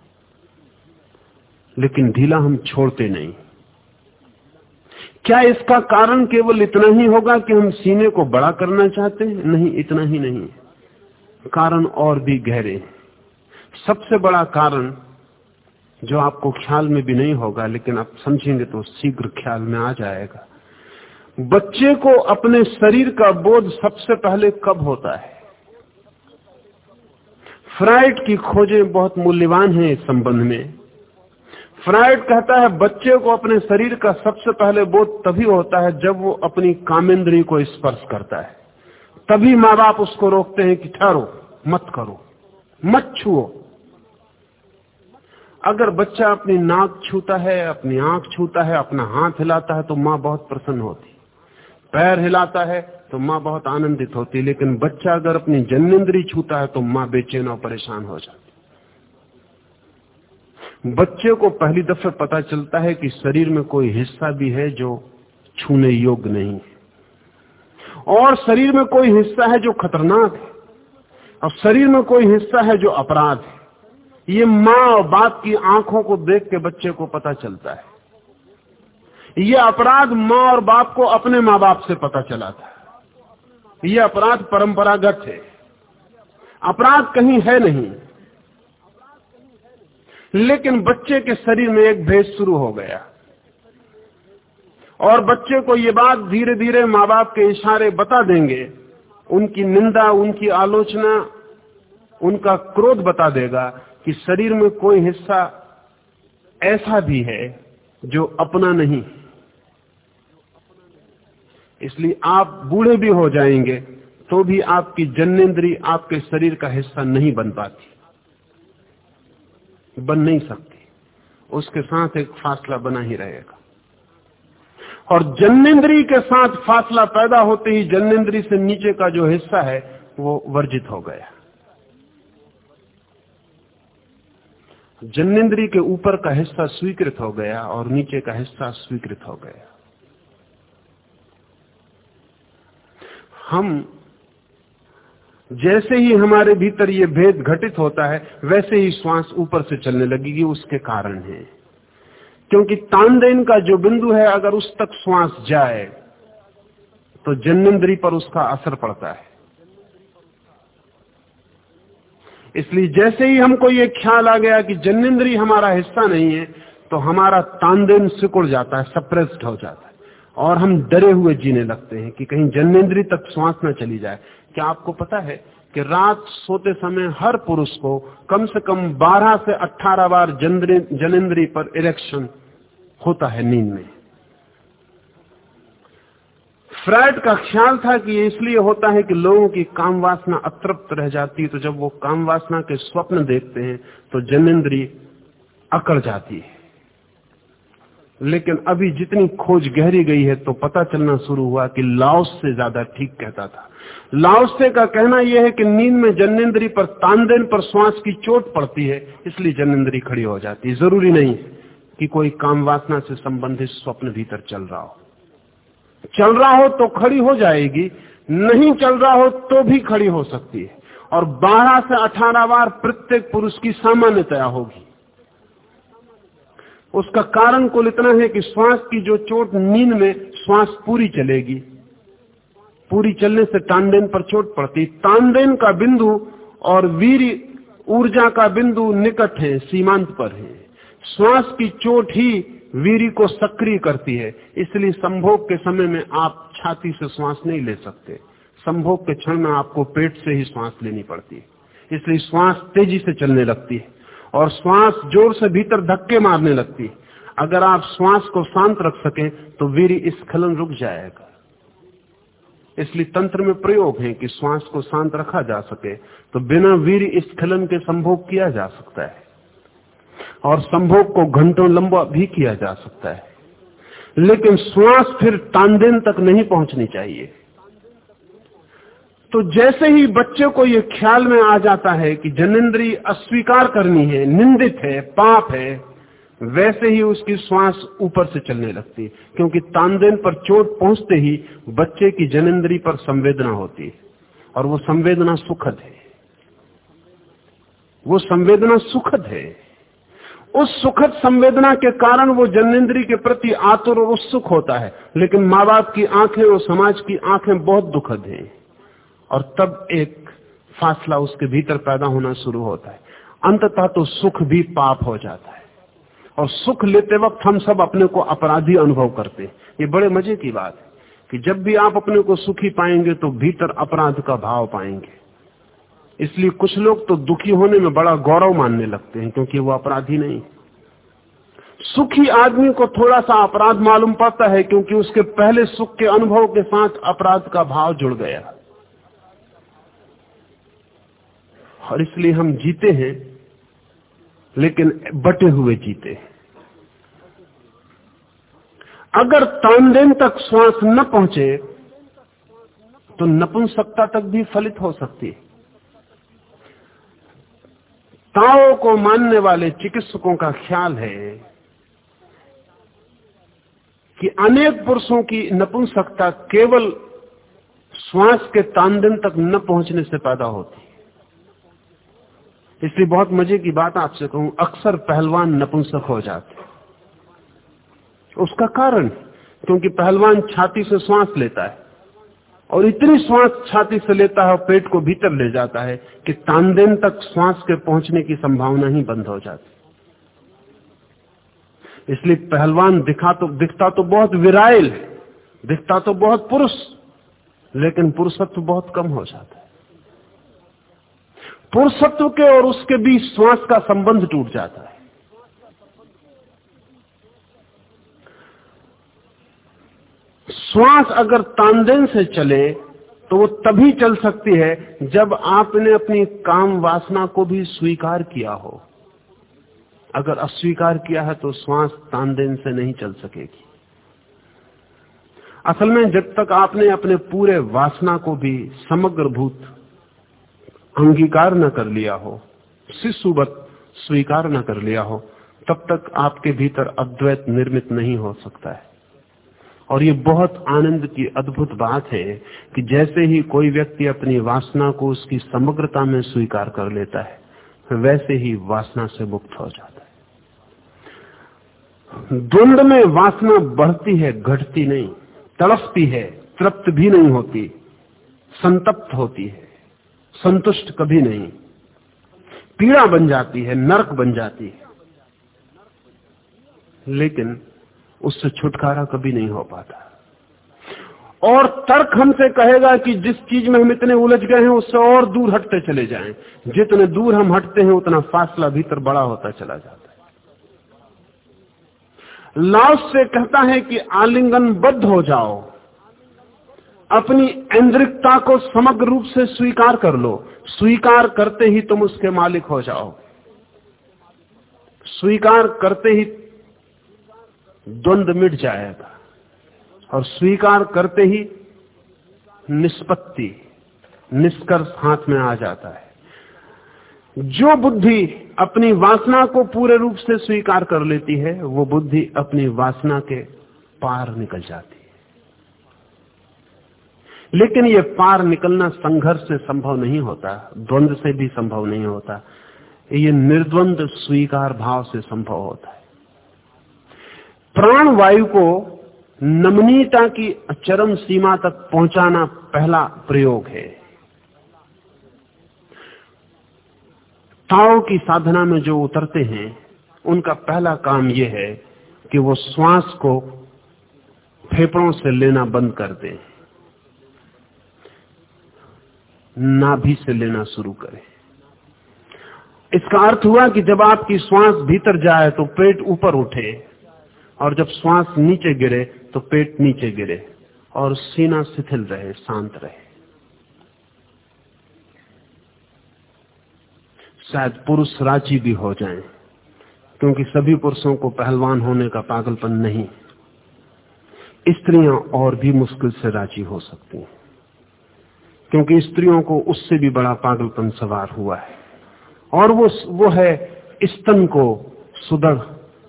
लेकिन ढीला हम छोड़ते नहीं। क्या इसका कारण केवल इतना ही होगा कि हम सीने को बड़ा करना चाहते हैं? नहीं, इतना ही नहीं। कारण और भी गहरे सबसे बड़ा कारण जो आपको ख्याल में भी नहीं होगा, लेकिन आप समझेंगे तो शीघ्र ख्याल में आ जाएगा। बच्चे को अपने शरीर का बोध सबसे पहले कब होता है? फ्राइड की खोजें बहुत मूल्यवान हैं इस संबंध में। फ्राइड कहता है, बच्चे को अपने शरीर का सबसे पहले बोध तभी होता है जब वो अपनी कामेंद्री को स्पर्श करता है। तभी माँ बाप उसको रोकते हैं कि ठहरो, मत करो, मत छुओ। अगर बच्चा अपनी नाक छूता है, अपनी आँख छूता है, अपना हाथ हिलाता है तो माँ बहुत प्रसन्न होती। पैर हिलाता है तो माँ बहुत आनंदित होती, लेकिन बच्चा अगर अपनी जन्मेंद्री छूता है तो माँ बेचैन और परेशान हो जाती। बच्चे को पहली दफे पता चलता है कि शरीर में कोई हिस्सा भी है जो छूने योग्य नहीं है। और शरीर में कोई हिस्सा है जो खतरनाक है, और शरीर में कोई हिस्सा है जो अपराध है। ये माँ और बाप की आँखों को देख के बच्चे को पता चलता है। ये अपराध माँ और बाप को अपने माँ बाप से पता चला था ये अपराध परंपरागत है। अपराध कहीं है नहीं। लेकिन बच्चे के शरीर में एक भेद शुरू हो गया। और बच्चे को ये बात धीरे धीरे माँ बाप के इशारे बता देंगे। उनकी निंदा, उनकी आलोचना, उनका क्रोध बता देगा कि शरीर में कोई हिस्सा ऐसा भी है जो अपना नहीं। इसलिए आप बूढ़े भी हो जाएँगे तो भी आपकी जन्नेन्द्री आपके शरीर का हिस्सा नहीं बन पाती। बन नहीं सकती। उसके साथ एक फासला बना ही रहेगा। और जन्नेन्द्री के साथ फासला पैदा होते ही जन्नेन्द्री से नीचे का जो हिस्सा है, वो वर्जित हो गया। जन्नेन्द्री के ऊपर का हिस्सा स्वीकृत हो गया और नीचे का हिस्सा स्वीकृत हो गया। हम जैसे ही हमारे भीतर ये भेद घटित होता है, वैसे ही श्वास ऊपर से चलने लगेगी, उसके कारण है। क्योंकि तानदेन का जो बिंदु है, अगर उस तक श्वास जाए तो जन्नेन्द्री पर उसका असर पड़ता है। इसलिए जैसे ही हमको ये ख्याल आ गया कि जन्मेंद्री हमारा हिस्सा नहीं है तो हमारा तानदेन सिकुड़ जाता है सप्रेस्ड हो जाता है। और हम डरे हुए जीने लगते हैं कि कहीं जन्मेंद्री तक श्वास न चली जाए। क्या आपको पता है कि रात सोते समय हर पुरुष को कम से कम 12 से 18 बार जनेन्द्री पर इरेक्शन होता है नींद में। फ्राइड का ख्याल था कि इसलिए होता है कि लोगों की काम वासना अतृप्त रह जाती है तो जब वो काम वासना के स्वप्न देखते हैं तो जनेन्द्री अकड़ जाती है। लेकिन अभी जितनी खोज गहरी गई है तो पता चलना शुरू हुआ कि लाओस से ज़्यादा ठीक कहता था। लाओसे का कहना यह है कि नींद में जन्नेन्द्री पर तानदेन पर श्वास की चोट पड़ती है, इसलिए जन्नेन्द्री खड़ी हो जाती है। ज़रूरी नहीं कि कोई काम वासना से संबंधित स्वप्न भीतर चल रहा हो। चल रहा हो तो खड़ी हो जाएगी, नहीं चल रहा हो तो भी खड़ी हो सकती है। और 12 से 18 बार प्रत्येक पुरुष की सामान्यतया होगी। उसका कारण कुल इतना है कि श्वास की जो चोट नींद में, श्वास पूरी चलेगी। पूरी चलने से तानदेन पर चोट पड़ती। तानदेन का बिंदु और वीर ऊर्जा का बिंदु निकट है, सीमांत पर है। श्वास की चोट ही वीरी को सक्रिय करती है। इसलिए संभोग के समय में आप छाती से श्वास नहीं ले सकते। संभोग के क्षण में आपको पेट से ही श्वास लेनी पड़ती है। इसलिए श्वास तेज़ी से चलने लगती है और श्वास ज़ोर से भीतर धक्के मारने लगती है। अगर आप श्वास को शांत रख सकें तो वीर स्खलन रुक जाएगा। इसलिए तंत्र में प्रयोग है कि श्वास को शांत रखा जा सके तो बिना वीर स्खलन के संभोग किया जा सकता है। और संभोग को घंटों लंबा भी किया जा सकता है। लेकिन श्वास फिर तानदेन तक नहीं पहुंचनी चाहिए। तो जैसे ही बच्चे को यह ख्याल में आ जाता है कि जनेन्द्री अस्वीकार करनी है, निंदित है, पाप है वैसे ही उसकी श्वास ऊपर से चलने लगती है, क्योंकि तानदेन पर चोट पहुँचते ही बच्चे की जनेन्द्री पर संवेदना होती है, और वो संवेदना सुखद है। वो संवेदना सुखद है। उस सुखद संवेदना के कारण वो जनेन्द्री के प्रति आतुर और उत्सुक होता है, लेकिन माँ बाप की आँखें और समाज की आँखें बहुत दुखद हैं, और तब एक फासला उसके भीतर पैदा होना शुरू होता है। अंततः तो सुख भी पाप हो जाता है। और सुख लेते वक्त हम सब अपने को अपराधी अनुभव करते हैं। ये बड़े मज़े की बात है कि जब भी आप अपने को सुखी पाएँगे तो भीतर अपराध का भाव पाएँगे। इसलिए कुछ लोग तो दुखी होने में बड़ा गौरव मानने लगते हैं, क्योंकि वो अपराधी नहीं। सुखी आदमी को थोड़ा सा अपराध मालूम पड़ता है, क्योंकि उसके पहले सुख के अनुभव के साथ अपराध का भाव जुड़ गया। और इसलिए हम जीते हैं लेकिन बटे हुए जीते। अगर तानदेन तक श्वास न पहुँचे तो नपुंसकता तक भी फलित हो सकती है। ताओ को मानने वाले चिकित्सकों का ख्याल है कि अनेक पुरुषों की नपुंसकता केवल श्वास के तानदेन तक न पहुँचने से पैदा होती इसलिए बहुत मज़े की बात आपसे कहूँ, अक्सर पहलवान नपुंसक हो जाते उसका कारण, क्योंकि पहलवान छाती से श्वास लेता है, और इतनी श्वास छाती से लेता है पेट को भीतर ले जाता है कि तानदेन तक श्वास के पहुँचने की संभावना ही बंद हो जाती इसलिए पहलवान दिखा तो दिखता तो बहुत विरायल दिखता तो बहुत पुरुष, लेकिन पुरुषत्व बहुत कम हो जाता है। पुरुषत्व के और उसके बीच श्वास का संबंध टूट जाता है। श्वास अगर तानदेन से चले तो वो तभी चल सकती है जब आपने अपनी काम वासना को भी स्वीकार किया हो। अगर अस्वीकार किया है तो श्वास तानदेन से नहीं चल सकेगी। असल में जब तक आपने अपने पूरे वासना को भी समग्र भूत अंगीकार न कर लिया हो, शिशुवत स्वीकार न कर लिया हो, तब तक आपके भीतर अद्वैत निर्मित नहीं हो सकता है। और ये बहुत आनंद की अद्भुत बात है कि जैसे ही कोई व्यक्ति अपनी वासना को उसकी समग्रता में स्वीकार कर लेता है, वैसे ही वासना से मुक्त हो जाता है। द्वंद में वासना बढ़ती है, घटती नहीं तड़पती है, तृप्त भी नहीं होती, संतप्त होती है। संतुष्ट कभी नहीं। पीड़ा बन जाती है, नरक बन जाती है। लेकिन उससे छुटकारा कभी नहीं हो पाता। और तर्क हमसे कहेगा कि जिस चीज़ में हम इतने उलझ गए हैं, उससे और दूर हटते चले जाएँ। जितने दूर हम हटते हैं, उतना फासला भीतर बड़ा होता चला जाता है। लाओस से कहता है कि आलिंगन बद्ध हो जाओ। अपनी इंद्रिकता को समग्र रूप से स्वीकार कर लो। स्वीकार करते ही तुम उसके मालिक हो जाओ। स्वीकार करते ही द्वंद मिट जाएगा। और स्वीकार करते ही निष्पत्ति, निष्कर्ष हाथ में आ जाता है। जो बुद्धि अपनी वासना को पूरे रूप से स्वीकार कर लेती है, वो बुद्धि अपनी वासना के पार निकल जाती है। लेकिन ये पार निकलना संघर्ष से संभव नहीं होता, द्वंद से भी संभव नहीं होता। ये निर्द्वंद स्वीकार भाव से संभव होता है। प्राण वायु को नमनीयता की चरम सीमा तक पहुंचाना पहला प्रयोग है। ताओ की साधना में जो उतरते हैं, उनका पहला काम यह है कि वो श्वास को फेफड़ों से लेना बंद कर दें। नाभि से लेना शुरू करें। इसका अर्थ हुआ कि जब आपकी श्वास भीतर जाए तो पेट ऊपर उठे और जब श्वास नीचे गिरे तो पेट नीचे गिरे और सीना शिथिल रहे, शांत रहे। शायद पुरुष राज़ी भी हो जाएँ, क्योंकि सभी पुरुषों को पहलवान होने का पागलपन नहीं। स्त्रियाँ और भी मुश्किल से राज़ी हो सकती हैं। क्योंकि स्त्रियों को उससे भी बड़ा पागलपन सवार हुआ है। और वो वो है स्तन को सुदृढ़,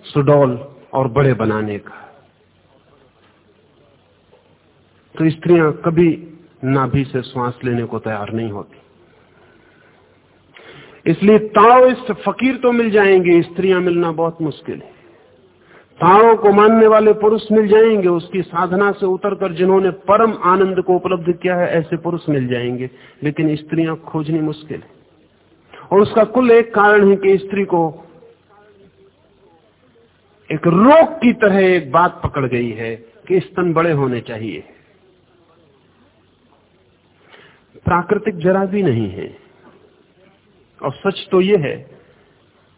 सुडौल और बड़े बनाने का। तो स्त्रियाँ कभी नाभि से श्वास लेने को तैयार नहीं होती। इसलिए ताओइस्ट फकीर तो मिल जाएँगे, स्त्रियाँ मिलना बहुत मुश्किल है। ताओ को मानने वाले पुरुष मिल जाएँगे। उसकी साधना से उतरकर जिन्होंने परम आनंद को उपलब्ध किया है, ऐसे पुरुष मिल जाएँगे। लेकिन स्त्रियाँ खोजनी मुश्किल है। और उसका कुल एक कारण है कि स्त्री को एक रोग की तरह एक बात पकड़ गई है कि स्तन बड़े होने चाहिए। प्राकृतिक जरा भी नहीं है। और सच तो यह है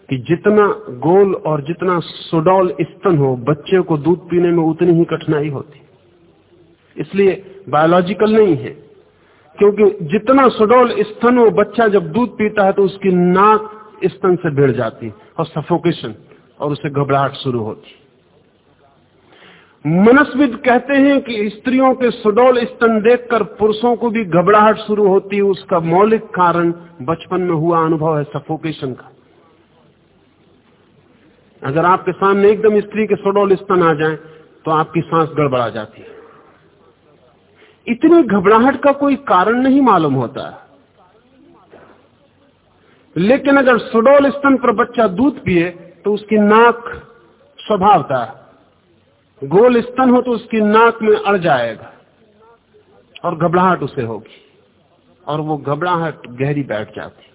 कि जितना गोल और जितना सुडौल स्तन हो, बच्चे को दूध पीने में उतनी ही कठिनाई होती। इसलिए बायोलॉजिकल नहीं है। क्योंकि जितना सुडौल स्तन हो, बच्चा जब दूध पीता है तो उसकी नाक स्तन से भिड़ जाती और सफोकेशन और उसे घबराहट शुरू होती। मनस्विद कहते हैं कि स्त्रियों के सुडौल स्तन देखकर पुरुषों को भी घबराहट शुरू होती उसका मौलिक कारण बचपन में हुआ अनुभव है सफोकेशन का। अगर आपके सामने एकदम स्त्री के सुडौल स्तन आ जाए तो आपकी सांस गड़बड़ा जाती है। इतनी घबराहट का कोई कारण नहीं मालूम होता। लेकिन अगर सुडोल स्तन पर बच्चा दूध पिए तो उसकी नाक स्वभावता गोल स्तन हो तो उसकी नाक में अड़ जाएगा, और घबराहट उसे होगी, और वो घबराहट गहरी बैठ जाती।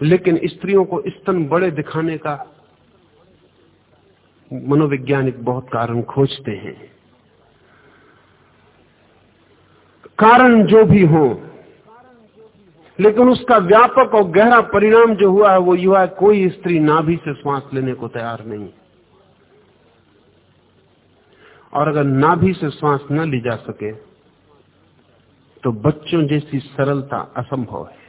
लेकिन स्त्रियों को स्तन बड़े दिखाने का मनोवैज्ञानिक बहुत कारण खोजते हैं। कारण जो भी हो, लेकिन उसका व्यापक और गहरा परिणाम जो हुआ है, वो युवा है, कोई स्त्री नाभि से श्वास लेने को तैयार नहीं। और अगर नाभि से श्वास न ली जा सके तो बच्चों जैसी सरलता असंभव है।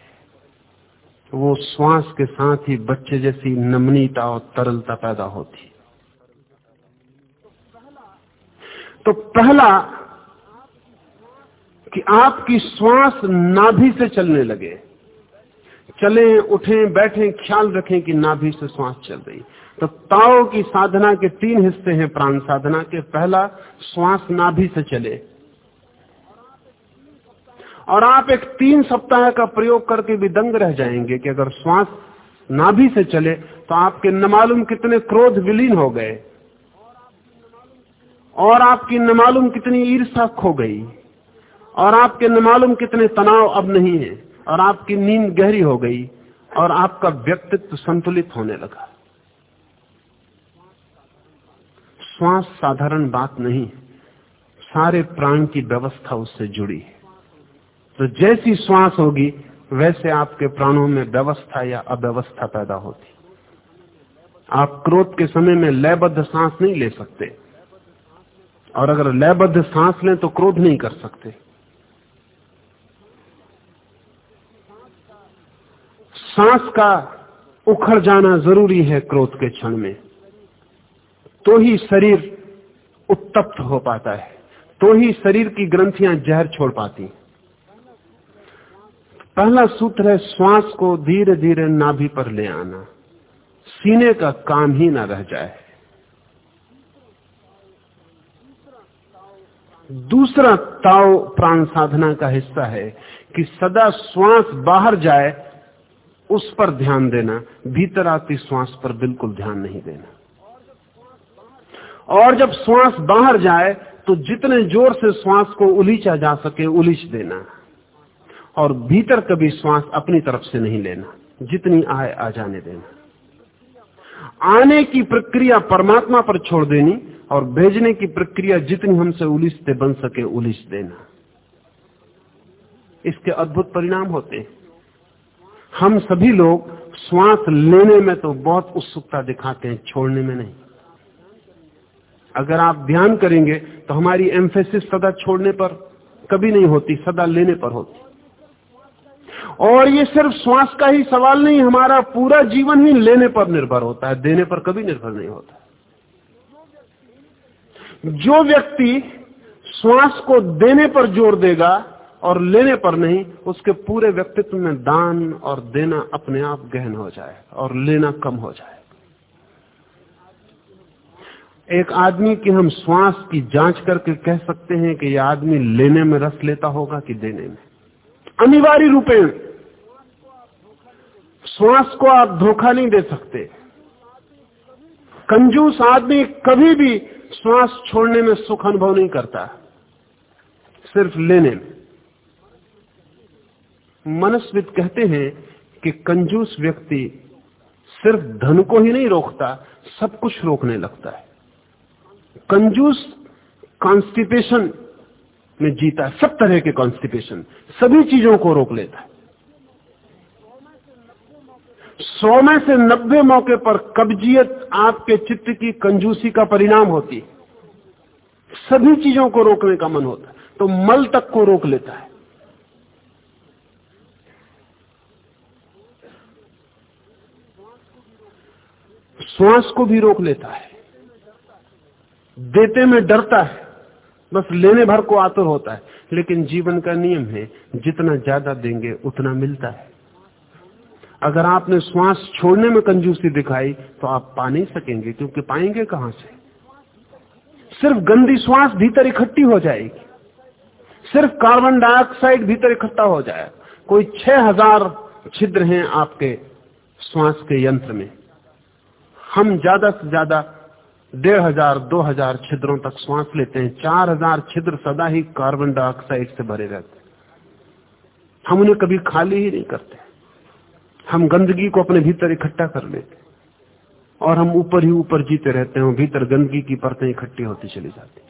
वो श्वास के साथ ही बच्चे जैसी नमनीता और तरलता पैदा होती तो पहला, कि आपकी श्वास नाभि से चलने लगे। चले, उठे, बैठे, ख्याल रखें कि नाभि से श्वास चल रही। तो ताओ की साधना के तीन हिस्से हैं प्राण साधना के। पहला, श्वास नाभि से चले। और आप एक तीन सप्ताह का प्रयोग करके भी दंग रह जाएँगे कि अगर श्वास नाभि से चले तो आपके न मालूम कितने क्रोध विलीन हो गए। और आपकी न मालूम कितनी ईर्षा खो गई। और आपके न मालूम कितने तनाव अब नहीं है। और आपकी नींद गहरी हो गई। और आपका व्यक्तित्व संतुलित होने लगा। श्वास साधारण बात नहीं। सारे प्राण की व्यवस्था उससे जुड़ी है। तो जैसी श्वास होगी, वैसे आपके प्राणों में व्यवस्था या अव्यवस्था पैदा होती। आप क्रोध के समय में लयबद्ध सांस नहीं ले सकते। और अगर लयबद्ध सांस लें तो क्रोध नहीं कर सकते। सांस का उखड़ जाना ज़रूरी है क्रोध के क्षण में। तो ही शरीर उत्तप्त हो पाता है। तो ही शरीर की ग्रंथियाँ जहर छोड़ पाती पहला सूत्र है, श्वास को धीरे धीरे नाभि पर ले आना। सीने का काम ही ना रह जाए। दूसरा ताव प्राण साधना का हिस्सा है कि सदा श्वास बाहर जाए, उस पर ध्यान देना, भीतर आती श्वास पर बिल्कुल ध्यान नहीं देना। और जब श्वास बाहर जाए तो जितने ज़ोर से श्वास को उलीचा जा सके, उलीच देना। और भीतर कभी श्वास अपनी तरफ़ से नहीं लेना, जितनी आए आ जाने देना। आने की प्रक्रिया परमात्मा पर छोड़ देनी और भेजने की प्रक्रिया जितनी हमसे उलिझते बन सके उलिझ देना। इसके अद्भुत परिणाम होते हम सभी लोग श्वास लेने में तो बहुत उत्सुकता दिखाते हैं, छोड़ने में नहीं। अगर आप ध्यान करेंगे तो हमारी एम्फेसिस सदा छोड़ने पर कभी नहीं होती, सदा लेने पर होती। और ये सिर्फ़ श्वास का ही सवाल नहीं, हमारा पूरा जीवन ही लेने पर निर्भर होता है, देने पर कभी निर्भर नहीं होता। जो व्यक्ति श्वास को देने पर ज़ोर देगा और लेने पर नहीं, उसके पूरे व्यक्तित्व में दान और देना अपने आप गहन हो जाए और लेना कम हो जाए। एक आदमी की हम श्वास की जाँच करके कह सकते हैं कि यह आदमी लेने में रस लेता होगा कि देने में? अनिवार्य रूपेण श्वास को आप धोखा नहीं दे सकते। कंजूस आदमी कभी भी श्वास छोड़ने में सुख अनुभव नहीं करता। सिर्फ़ लेने में। मनस्विद कहते हैं कि कंजूस व्यक्ति सिर्फ़ धन को ही नहीं रोकता, सब कुछ रोकने लगता है। कंजूस कॉन्स्टिपेशन में जीता है, सब तरह के कॉन्स्टिपेशन सभी चीज़ों को रोक लेता है। सौ में से नब्बे मौके पर कब्जियत आपके चित्त की कंजूसी का परिणाम होती। है सभी चीज़ों को रोकने का मन होता है तो मल तक को रोक लेता है। श्वास को भी रोक लेता है। देते में डरता है, बस लेने भर को आतुर होता है, लेकिन जीवन का नियम है, जितना ज़्यादा देंगे, उतना मिलता है। अगर आपने श्वास छोड़ने में कंजूसी दिखाई तो आप पा नहीं सकेंगे, क्योंकि पाएँगे कहाँ से? सिर्फ़ गंदी श्वास भीतर इकट्ठी हो जाएगी। सिर्फ़ कार्बन डाइऑक्साइड भीतर इकट्ठा हो जाएगा कोई छह हज़ार छिद्र हैं आपके श्वास के यंत्र में। हम ज़्यादा से ज़्यादा डेढ़ हज़ार, दो हज़ार छिद्रों तक श्वास लेते हैं। चार हज़ार छिद्र सदा ही कार्बन डाइऑक्साइड से भरे रहते हैं। हम उन्हें कभी खाली ही नहीं करते। हम गंदगी को अपने भीतर इकट्ठा कर लेते और हम ऊपर ही ऊपर जीते रहते हैं भीतर गंदगी की परतें इकट्ठी होती चली जाती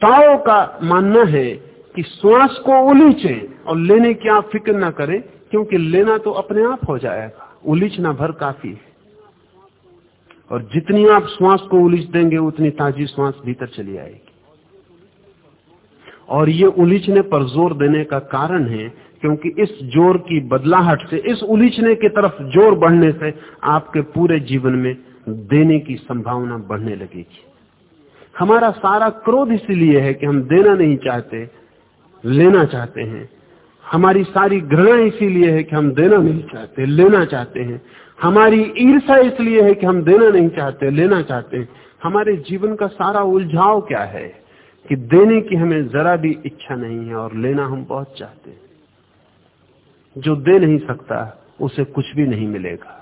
ताओ का मानना है कि श्वास को उलीचे और लेने की आप फ़िक्र ना करें, क्योंकि लेना तो अपने आप हो जाएगा। उलीचना भर काफ़ी है। और जितनी आप श्वास को उलीच देंगे, उतनी ताजी श्वास भीतर चली आएगी। और ये उलीचने पर ज़ोर देने का कारण है क्योंकि इस ज़ोर की बदलाहट से, इस उलीचने की तरफ़ ज़ोर बढ़ने से आपके पूरे जीवन में देने की संभावना बढ़ने लगेगी। हमारा सारा क्रोध इसलिए है कि हम देना नहीं चाहते, लेना चाहते हैं। हमारी सारी घृणा इसीलिए है कि हम देना नहीं चाहते, लेना चाहते हैं। हमारी ईर्षा इसलिए है कि हम देना नहीं चाहते, लेना चाहते हैं। हमारे जीवन का सारा उलझाव क्या है कि देने की हमें जरा भी इच्छा नहीं है और लेना हम बहुत चाहते हैं। जो दे नहीं सकता, उसे कुछ भी नहीं मिलेगा।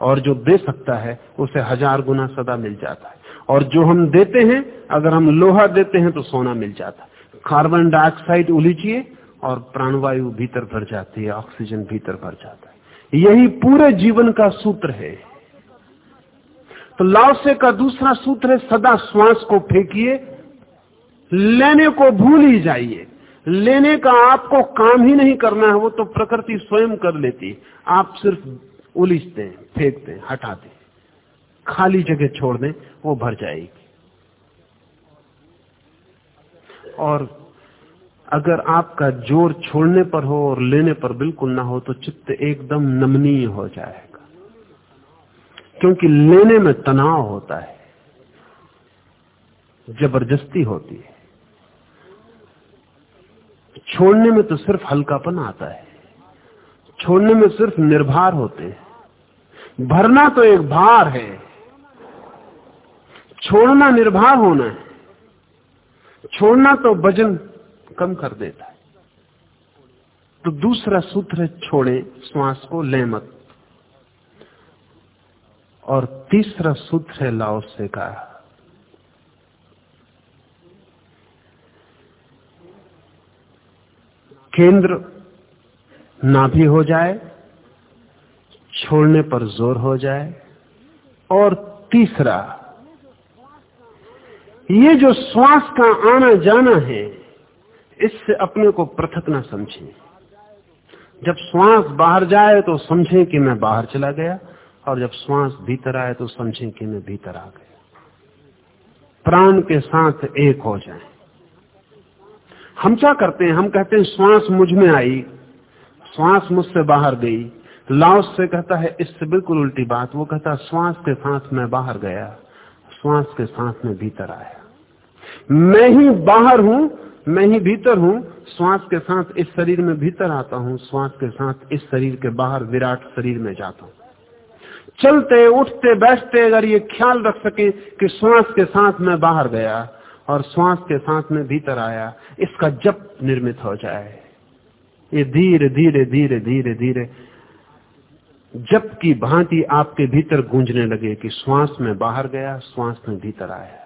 और जो दे सकता है, उसे हज़ार गुना सदा मिल जाता है। और जो हम देते हैं, अगर हम लोहा देते हैं तो सोना मिल जाता है। कार्बन डाइऑक्साइड उलीचिए और प्राणवायु भीतर भर जाती है, ऑक्सीजन भीतर भर जाता है। यही पूरे जीवन का सूत्र है। तो लाओसे का दूसरा सूत्र है, सदा श्वास को फेंकिए, लेने को भूल ही जाइए। लेने का आपको काम ही नहीं करना है, वो तो प्रकृति स्वयं कर लेती आप सिर्फ़ उलिझते फेंकते हटाते खाली जगह छोड़ दें, वो भर जाएगी। और अगर आपका ज़ोर छोड़ने पर हो और लेने पर बिल्कुल ना हो तो चित्त एकदम नमनीय हो जाएगा। क्योंकि लेने में तनाव होता है, ज़बरदस्ती होती है। छोड़ने में तो सिर्फ़ हल्कापन आता है। छोड़ने में सिर्फ़ निर्भर होते हैं। भरना तो एक भार है। छोड़ना निर्भर होना है। छोड़ना तो वज़न कम कर देता है। तो दूसरा सूत्र है, छोड़े, श्वास को ले मत। और तीसरा सूत्र है लाओस से कहा। केंद्र ना भी हो जाए, छोड़ने पर ज़ोर हो जाए, और तीसरा, ये जो श्वास का आना जाना है, इससे अपने को पृथक ना समझें। जब श्वास बाहर जाए तो समझें कि मैं बाहर चला गया, और जब श्वास भीतर आए तो समझें कि मैं भीतर आ गया। प्राण के साथ एक हो जाए। हम क्या करते हैं? हम कहते हैं श्वास मुझमें आई। श्वास मुझसे बाहर गई। लाओस से कहता है, इससे बिल्कुल उल्टी बात। वो कहता श्वास के साथ मैं बाहर गया। श्वास के साथ में भीतर आया। मैं ही बाहर हूँ, मैं ही भीतर हूँ। श्वास के साथ इस शरीर में भीतर आता हूँ। श्वास के साथ इस शरीर के बाहर विराट शरीर में जाता हूँ। चलते, उठते, बैठते अगर ये ख्याल रख सके कि श्वास के साथ मैं बाहर गया और श्वास के साथ में भीतर आया, इसका जप निर्मित हो जाए। ये धीरे धीरे धीरे धीरे धीरे जप की भांति आपके भीतर गूंजने लगे कि श्वास में बाहर गया, श्वास में भीतर आया।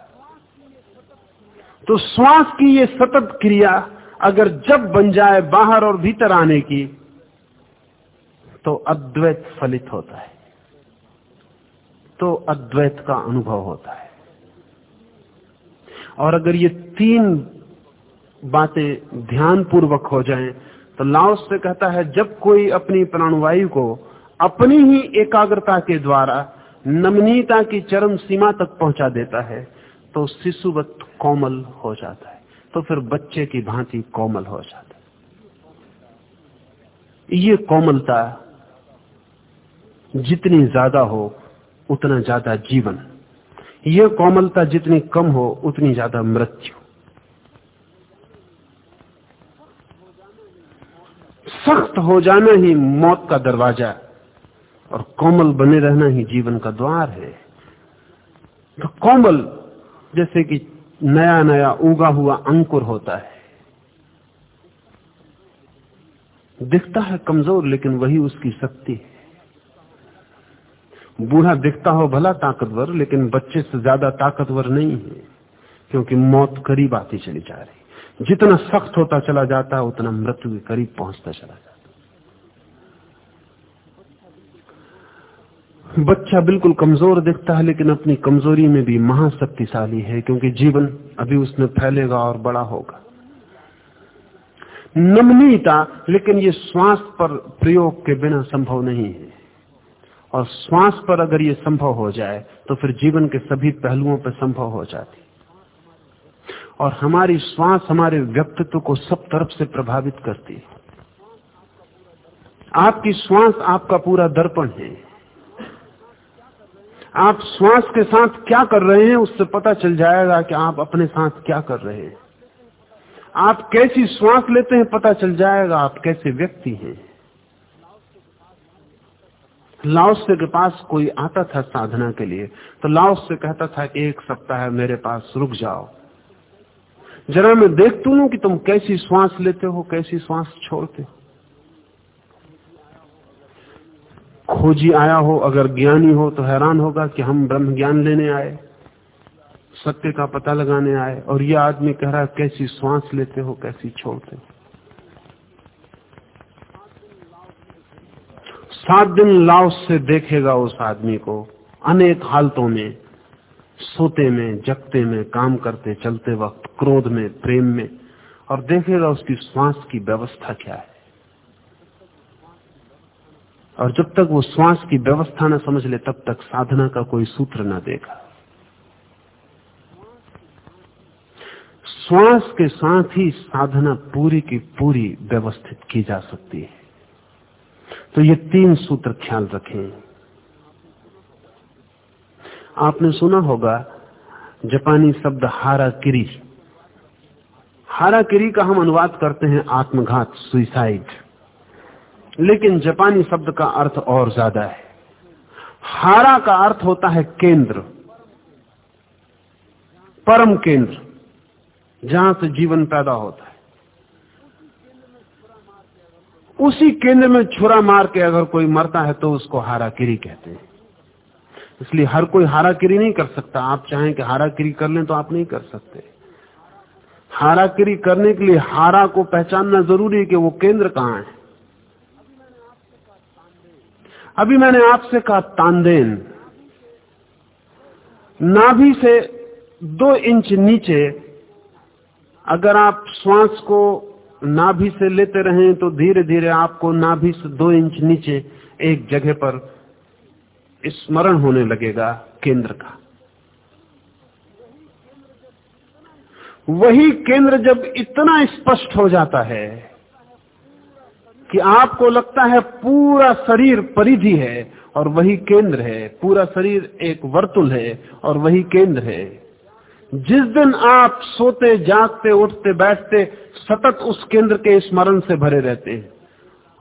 तो श्वास की ये सतत क्रिया अगर जब बन जाए बाहर और भीतर आने की तो अद्वैत फलित होता है। तो अद्वैत का अनुभव होता है। और अगर ये तीन बातें ध्यान पूर्वक हो जाएँ तो लाओस से कहता है, जब कोई अपनी प्राणवायु को अपनी ही एकाग्रता के द्वारा नमनीयता की चरम सीमा तक पहुँचा देता है तो शिशुवत कोमल हो जाता है तो फिर बच्चे की भांति कोमल हो जाता है। ये कोमलता जितनी ज़्यादा हो, उतना ज़्यादा जीवन। ये कोमलता जितनी कम हो, उतनी ज़्यादा मृत्यु। सख्त हो जाना ही मौत का दरवाज़ा और कोमल बने रहना ही जीवन का द्वार है। तो कोमल, जैसे कि नया नया उगा हुआ अंकुर होता है, दिखता है कमज़ोर, लेकिन वही उसकी शक्ति है। बूढ़ा दिखता हो भला ताकतवर, लेकिन बच्चे से ज़्यादा ताकतवर नहीं है, क्योंकि मौत करीब आती चली जा रही जितना सख्त होता चला जाता है उतना मृत्यु के करीब पहुँचता चला जाता। बच्चा बिल्कुल कमज़ोर दिखता है, लेकिन अपनी कमज़ोरी में भी महाशक्तिशाली है, क्योंकि जीवन अभी उसमें फैलेगा और बड़ा होगा। नमनीयता, लेकिन ये श्वास पर प्रयोग के बिना संभव नहीं है। और श्वास पर अगर ये संभव हो जाए तो फिर जीवन के सभी पहलुओं पर संभव हो जाती। और हमारी श्वास हमारे व्यक्तित्व को सब तरफ़ से प्रभावित करती है। आपकी श्वास आपका पूरा दर्पण है। आप श्वास के साथ क्या कर रहे हैं, उससे पता चल जाएगा कि आप अपने साथ क्या कर रहे हैं। आप कैसी श्वास लेते हैं, पता चल जाएगा आप कैसे व्यक्ति हैं। लाओस के पास कोई आता था साधना के लिए तो लाओस से कहता था, एक सप्ताह मेरे पास रुक जाओ। जरा मैं देखती हूँ कि तुम कैसी श्वास लेते हो, कैसी श्वास छोड़ते हो। खोजी आया हो, अगर ज्ञानी हो तो हैरान होगा कि हम ब्रह्म ज्ञान लेने आए, सत्य का पता लगाने आए, और ये आदमी कह रहा है, कैसी श्वास लेते हो, कैसी छोड़ते हो? सात दिन लाओस से देखेगा उस आदमी को। अनेक हालतों में, सोते में, जगते में, काम करते, चलते वक्त, क्रोध में, प्रेम में, और देखेगा उसकी श्वास की व्यवस्था क्या है। और जब तक वो श्वास की व्यवस्था न समझ ले, तब तक साधना का कोई सूत्र न देगा। श्वास के साथ ही साधना पूरी की पूरी व्यवस्थित की जा सकती है। तो ये तीन सूत्र ख्याल रखें। आपने सुना होगा, जापानी शब्द हारा किरी हारा किरी का हम अनुवाद करते हैं आत्मघात सुइसाइड लेकिन जापानी शब्द का अर्थ और ज़्यादा है। हारा का अर्थ होता है केंद्र, परम केंद्र, जहाँ से जीवन पैदा होता है। उसी केंद्र में छुरा मार के अगर कोई मरता है तो उसको हाराकिरी कहते हैं। इसलिए हर कोई हाराकिरी नहीं कर सकता। आप चाहें कि हाराकिरी कर लें तो आप नहीं कर सकते। हाराकिरी करने के लिए हारा को पहचानना ज़रूरी है कि वो केंद्र कहाँ है। अभी मैंने आपसे कहा, तांदेन। नाभि से दो इंच नीचे अगर आप श्वास को नाभि से लेते रहें तो धीरे धीरे आपको नाभि से दो इंच नीचे एक जगह पर स्मरण होने लगेगा केंद्र का। वही केंद्र जब इतना स्पष्ट हो जाता है कि आपको लगता है पूरा शरीर परिधि है और वही केंद्र है, पूरा शरीर एक वर्तुल है और वही केंद्र है। जिस दिन आप सोते, जागते, उठते, बैठते, सतत उस केंद्र के स्मरण से भरे रहते हैं।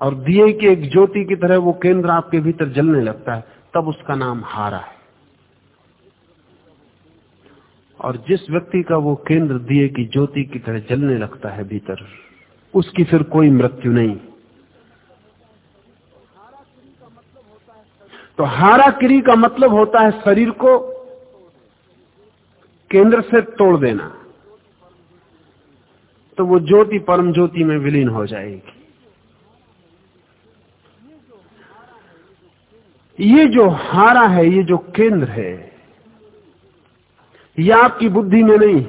और दिए की एक ज्योति की तरह वो केंद्र आपके भीतर जलने लगता है। तब उसका नाम हारा है। और जिस व्यक्ति का वो केंद्र दिए की ज्योति की तरह जलने लगता है भीतर, उसकी फिर कोई मृत्यु नहीं। तो हारा किरी का मतलब होता है शरीर को केंद्र से तोड़ देना तो वो ज्योति, परम ज्योति में विलीन हो जाएगी। ये जो हारा है, ये जो केंद्र है, ये आपकी बुद्धि में नहीं,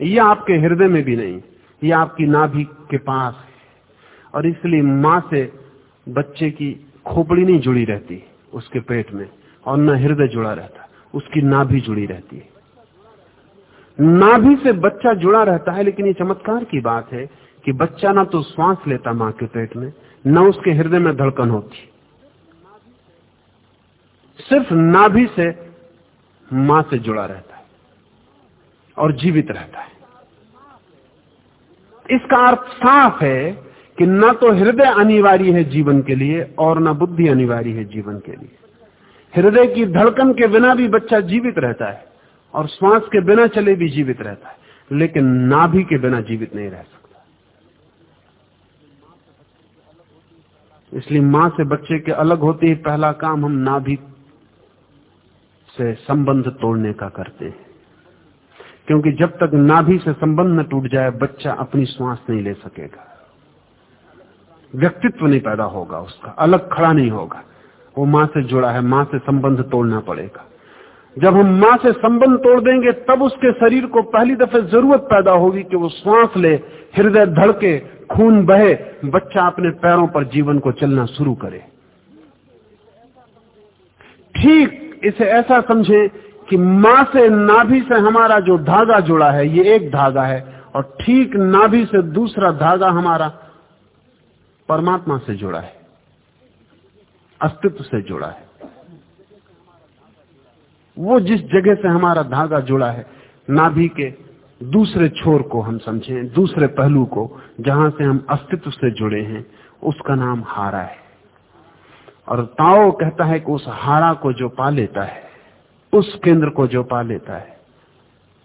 ये आपके हृदय में भी नहीं, ये आपकी नाभि के पास है। और इसलिए माँ से बच्चे की खोपड़ी नहीं जुड़ी रहती, उसके पेट में, और न हृदय जुड़ा रहता। उसकी नाभि जुड़ी रहती है। नाभि से बच्चा जुड़ा रहता है, लेकिन ये चमत्कार की बात है कि बच्चा ना तो श्वास लेता माँ के पेट में, न उसके हृदय में धड़कन होती। सिर्फ़ नाभि से माँ से जुड़ा रहता है और जीवित रहता है। इसका अर्थ साफ़ है कि ना तो हृदय अनिवार्य है जीवन के लिए और न बुद्धि अनिवार्य है जीवन के लिए। हृदय की धड़कन के बिना भी बच्चा जीवित रहता है और श्वास के बिना चले भी जीवित रहता है, लेकिन नाभि के बिना जीवित नहीं रह सकता। इसलिए माँ से बच्चे के अलग होते ही पहला काम हम नाभि से संबंध तोड़ने का करते हैं। क्योंकि जब तक नाभि से संबंध न टूट जाए, बच्चा अपनी श्वास नहीं ले सकेगा। व्यक्तित्व नहीं पैदा होगा उसका, अलग खड़ा नहीं होगा। वो माँ से जुड़ा है, माँ से संबंध तोड़ना पड़ेगा। जब हम माँ से संबंध तोड़ देंगे, तब उसके शरीर को पहली दफे ज़रूरत पैदा होगी कि वो श्वास ले, हृदय धड़के, खून बहे, बच्चा अपने पैरों पर जीवन को चलना शुरू करे। ठीक इसे ऐसा समझे कि माँ से नाभि से हमारा जो धागा जुड़ा है, ये एक धागा है, और ठीक नाभि से दूसरा धागा हमारा परमात्मा से जुड़ा है। अस्तित्व से जुड़ा है। वो जिस जगह से हमारा धागा जुड़ा है, नाभि के दूसरे छोर को हम समझें दूसरे पहलू को, जहाँ से हम अस्तित्व से जुड़े हैं, उसका नाम हारा है। और ताओ कहता है कि उस हारा को जो पा लेता है, उस केंद्र को जो पा लेता है,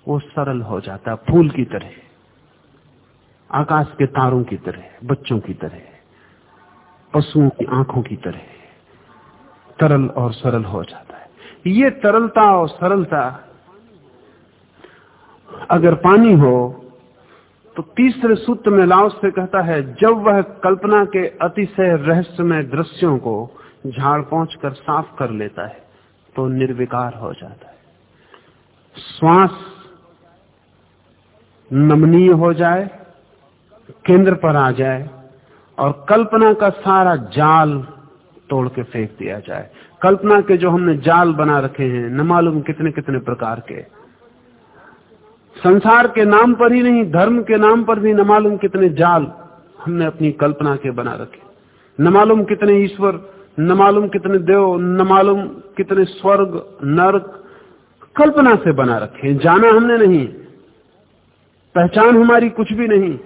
वो सरल हो जाता है फूल की तरह, आकाश के तारों की तरह, बच्चों की तरह, पशुओं की आँखों की तरह। तरल और सरल हो जाता है। ये तरलता और सरलता, अगर पानी हो तो तीसरे सूत्र में लाओस से कहता है, जब वह कल्पना के अतिशय रहस्यमय दृश्यों को झाड़ पहुँच कर साफ़ कर लेता है तो निर्विकार हो जाता है। श्वास नमनीय हो जाए, केंद्र पर आ जाए, और कल्पना का सारा जाल तोड़ के फेंक दिया जाए। कल्पना के जो हमने जाल बना रखे हैं, न मालूम कितने कितने प्रकार के। संसार के नाम पर ही नहीं, धर्म के नाम पर भी न मालूम कितने जाल हमने अपनी कल्पना के बना रखे। न मालूम कितने ईश्वर, न मालूम कितने देव, न मालूम कितने स्वर्ग, नर्क कल्पना से बना रखे जाना हमने नहीं, पहचान हमारी कुछ भी नहीं।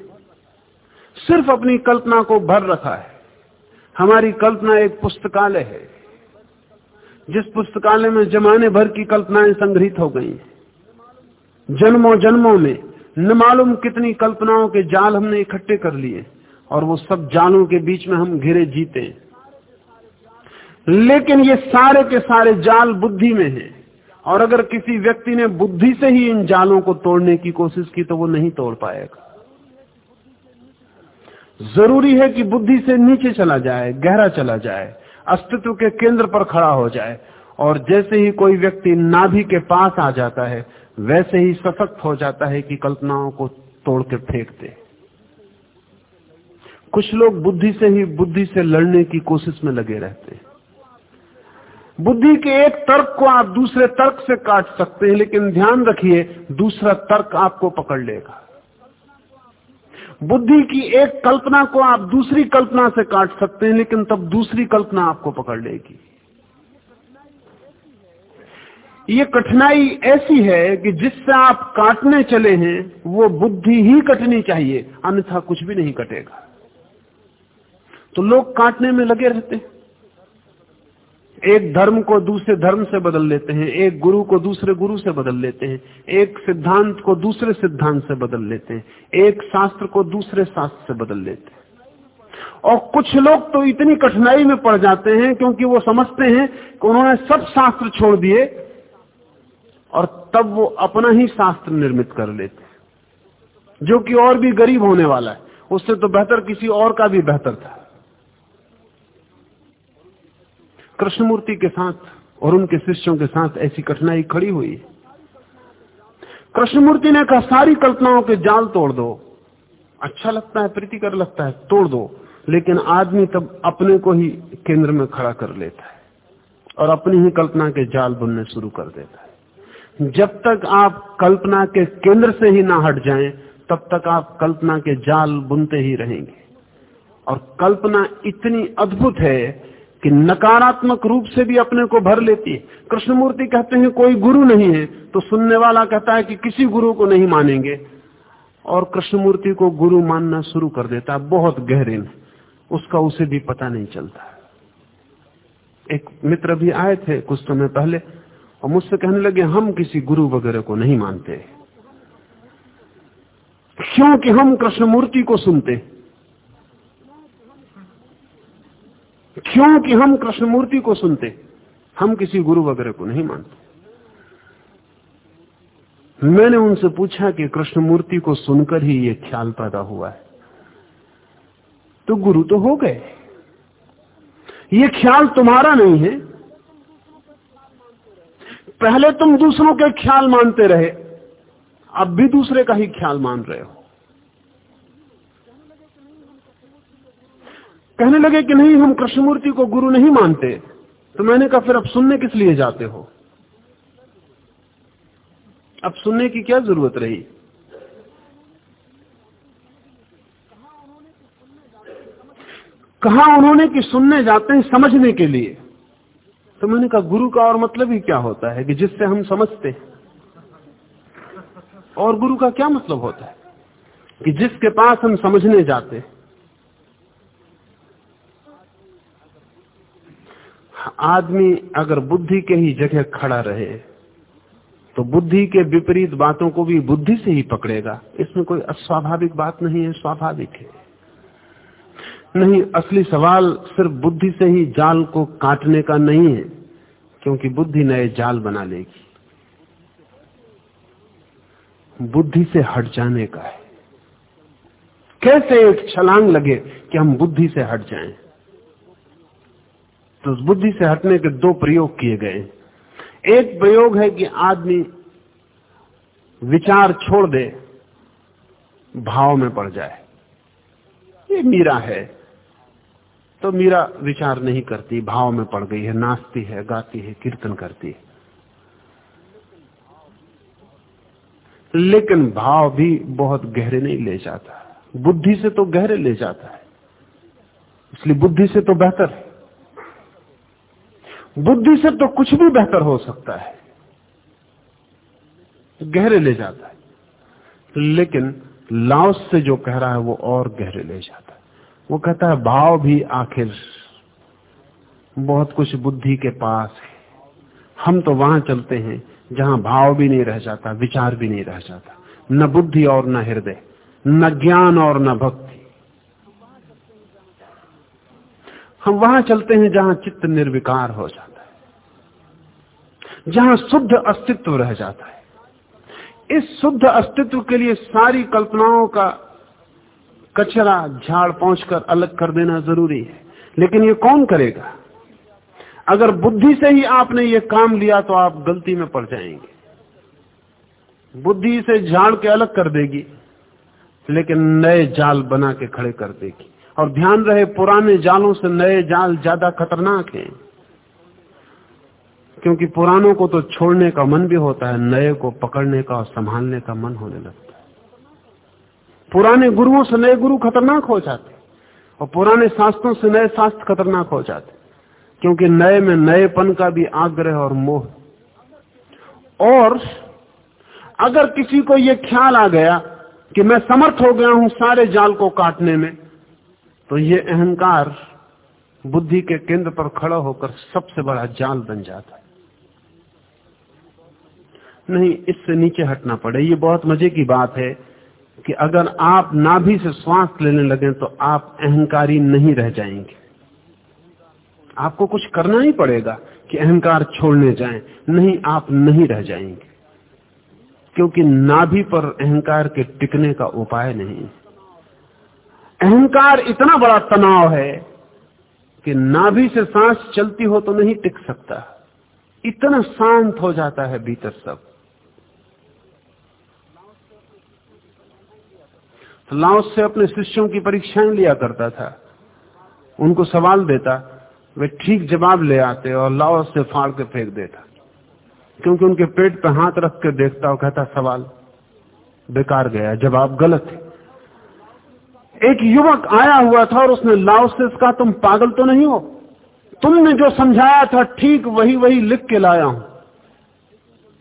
सिर्फ़ अपनी कल्पना को भर रखा है। हमारी कल्पना एक पुस्तकालय है। जिस पुस्तकालय में जमाने भर की कल्पनाएँ संग्रहित हो गई जन्मों जन्मों में न मालूम कितनी कल्पनाओं के जाल हमने इकट्ठे कर लिए और वो सब जालों के बीच में हम घिरे जीते लेकिन ये सारे के सारे जाल बुद्धि में हैं और अगर किसी व्यक्ति ने बुद्धि से ही इन जालों को तोड़ने की कोशिश की तो वो नहीं तोड़ पाएगा। ज़रूरी है कि बुद्धि से नीचे चला जाए, गहरा चला जाए, अस्तित्व के केंद्र पर खड़ा हो जाए। और जैसे ही कोई व्यक्ति नाभि के पास आ जाता है, वैसे ही सशक्त हो जाता है कि कल्पनाओं को तोड़ के फेंक दे। कुछ लोग बुद्धि से ही बुद्धि से लड़ने की कोशिश में लगे रहते हैं। बुद्धि के एक तर्क को आप दूसरे तर्क से काट सकते हैं, लेकिन ध्यान रखिए, दूसरा तर्क आपको पकड़ लेगा। बुद्धि की एक कल्पना को आप दूसरी कल्पना से काट सकते हैं, लेकिन तब दूसरी कल्पना आपको पकड़ लेगी। ये कठिनाई ऐसी है कि जिससे आप काटने चले हैं, वो बुद्धि ही कटनी चाहिए, अन्यथा कुछ भी नहीं कटेगा। तो लोग काटने में लगे रहते हैं। एक धर्म को दूसरे धर्म से बदल लेते हैं, एक गुरु को दूसरे गुरु से बदल लेते हैं, एक सिद्धांत को दूसरे सिद्धांत से बदल लेते हैं, एक शास्त्र को दूसरे शास्त्र से बदल लेते हैं। और कुछ लोग तो इतनी कठिनाई में पड़ जाते हैं क्योंकि वो समझते हैं कि उन्होंने सब शास्त्र छोड़ दिए और तब वो अपना ही शास्त्र निर्मित कर लेते जो कि और भी गरीब होने वाला है, उससे तो बेहतर किसी और का भी बेहतर था। कृष्णमूर्ति के साथ और उनके शिष्यों के साथ ऐसी कठिनाई खड़ी हुई। कृष्णमूर्ति ने कहा, सारी कल्पनाओं के जाल तोड़ दो। अच्छा लगता है, प्रीतिकर लगता है, तोड़ दो। लेकिन आदमी तब अपने को ही केंद्र में खड़ा कर लेता है और अपनी ही कल्पना के जाल बुनने शुरू कर देता है। जब तक आप कल्पना के केंद्र से ही ना हट जाएँ, तब तक आप कल्पना के जाल बुनते ही रहेंगे। और कल्पना इतनी अद्भुत है कि नकारात्मक रूप से भी अपने को भर लेती है। कृष्णमूर्ति कहते हैं, कोई गुरु नहीं है। तो सुनने वाला कहता है कि किसी गुरु को नहीं मानेंगे। और कृष्णमूर्ति को गुरु मानना शुरू कर देता है। बहुत गहरे में। उसका उसे भी पता नहीं चलता। एक मित्र भी आए थे कुछ समय पहले और मुझसे कहने लगे, हम किसी गुरु वगैरह को नहीं मानते। क्योंकि हम कृष्णमूर्ति को सुनते हैं? क्योंकि हम कृष्णमूर्ति को सुनते, हम किसी गुरु वगैरह को नहीं मानते। मैंने उनसे पूछा कि कृष्णमूर्ति को सुनकर ही ये ख्याल पैदा हुआ है। तो गुरु तो हो गए। ये ख्याल तुम्हारा नहीं है। पहले तुम दूसरों के ख्याल मानते रहे, अब भी दूसरे का ही ख्याल मान रहे हो। कहने लगे कि नहीं, हम कृष्णमूर्ति को गुरु नहीं मानते। तो मैंने कहा, फिर अब सुनने किस लिए जाते हो? अब सुनने की क्या ज़रूरत रही? कहा उन्होंने कि सुनने जाते हैं समझने के लिए। तो मैंने कहा, गुरु का और मतलब ही क्या होता है कि जिससे हम समझते हैं? और गुरु का क्या मतलब होता है? कि जिसके पास हम समझने जाते आदमी अगर बुद्धि के ही जगह खड़ा रहे तो बुद्धि के विपरीत बातों को भी बुद्धि से ही पकड़ेगा। इसमें कोई अस्वाभाविक बात नहीं है, स्वाभाविक है। नहीं, असली सवाल सिर्फ़ बुद्धि से ही जाल को काटने का नहीं है, क्योंकि बुद्धि नए जाल बना लेगी। बुद्धि से हट जाने का है। कैसे एक छलांग लगे कि हम बुद्धि से हट जाएँ? तो बुद्धि से हटने के दो प्रयोग किए गए एक प्रयोग है कि आदमी विचार छोड़ दे, भाव में पड़ जाए। ये मीरा है। तो मीरा विचार नहीं करती, भाव में पड़ गई है, नाचती है, गाती है, कीर्तन करती है। लेकिन भाव भी बहुत गहरे नहीं ले जाता। बुद्धि से तो गहरे ले जाता है। इसलिए बुद्धि से तो बेहतर है। बुद्धि से तो कुछ भी बेहतर हो सकता है। गहरे ले जाता है। लेकिन लाओस से जो कह रहा है वो और गहरे ले जाता है। वो कहता है, भाव भी आखिर बहुत कुछ बुद्धि के पास है। हम तो वहाँ चलते हैं जहाँ भाव भी नहीं रह जाता, विचार भी नहीं रह जाता। न बुद्धि और न हृदय, न ज्ञान और न भक्ति। हम वहाँ चलते हैं जहाँ चित्त निर्विकार हो जाता है, जहाँ शुद्ध अस्तित्व रह जाता है। इस शुद्ध अस्तित्व के लिए सारी कल्पनाओं का कचरा झाड़ पहुंचकर अलग कर देना ज़रूरी है। लेकिन ये कौन करेगा? अगर बुद्धि से ही आपने ये काम लिया तो आप गलती में पड़ जाएँगे। बुद्धि से झाड़ के अलग कर देगी, लेकिन नए जाल बना के खड़े कर देगी। और ध्यान रहे पुराने जालों से नए जाल ज़्यादा खतरनाक हैं। क्योंकि पुरानों को तो छोड़ने का मन भी होता है, नए को पकड़ने का और संभालने का मन होने लगता है। पुराने गुरुओं से नए गुरु खतरनाक हो जाते और पुराने शास्त्रों से नए शास्त्र खतरनाक हो जाते क्योंकि नए में नएपन का भी आग्रह और मोह और अगर किसी को यह ख्याल आ गया कि मैं समर्थ हो गया हूँ सारे जाल को काटने में तो ये अहंकार बुद्धि के केंद्र पर खड़ा होकर सबसे बड़ा जाल बन जाता है। नहीं, इससे नीचे हटना पड़े। ये बहुत मज़े की बात है कि अगर आप नाभि से श्वास लेने लगे तो आप अहंकारी नहीं रह जाएँगे। आपको कुछ करना ही पड़ेगा कि अहंकार छोड़ने जाएँ। नहीं, आप नहीं रह जाएँगे। क्योंकि नाभि पर अहंकार के टिकने का उपाय नहीं अहंकार इतना बड़ा तनाव है कि नाभि से सांस चलती हो तो नहीं टिक सकता। इतना शांत हो जाता है भीतर सब। तो से अपने शिष्यों की परीक्षाएँ लिया करता था। उनको सवाल देता, वे ठीक जवाब ले आते और लाओस से फाड़ के फेंक देता। क्योंकि उनके पेट पर हाथ रख के देखता और कहता, सवाल, बेकार गया, जवाब गलत है। एक युवक आया हुआ था और उसने लाओस से कहा, तुम पागल तो नहीं हो? तुमने जो समझाया था, ठीक वही वही लिख के लाया हूँ.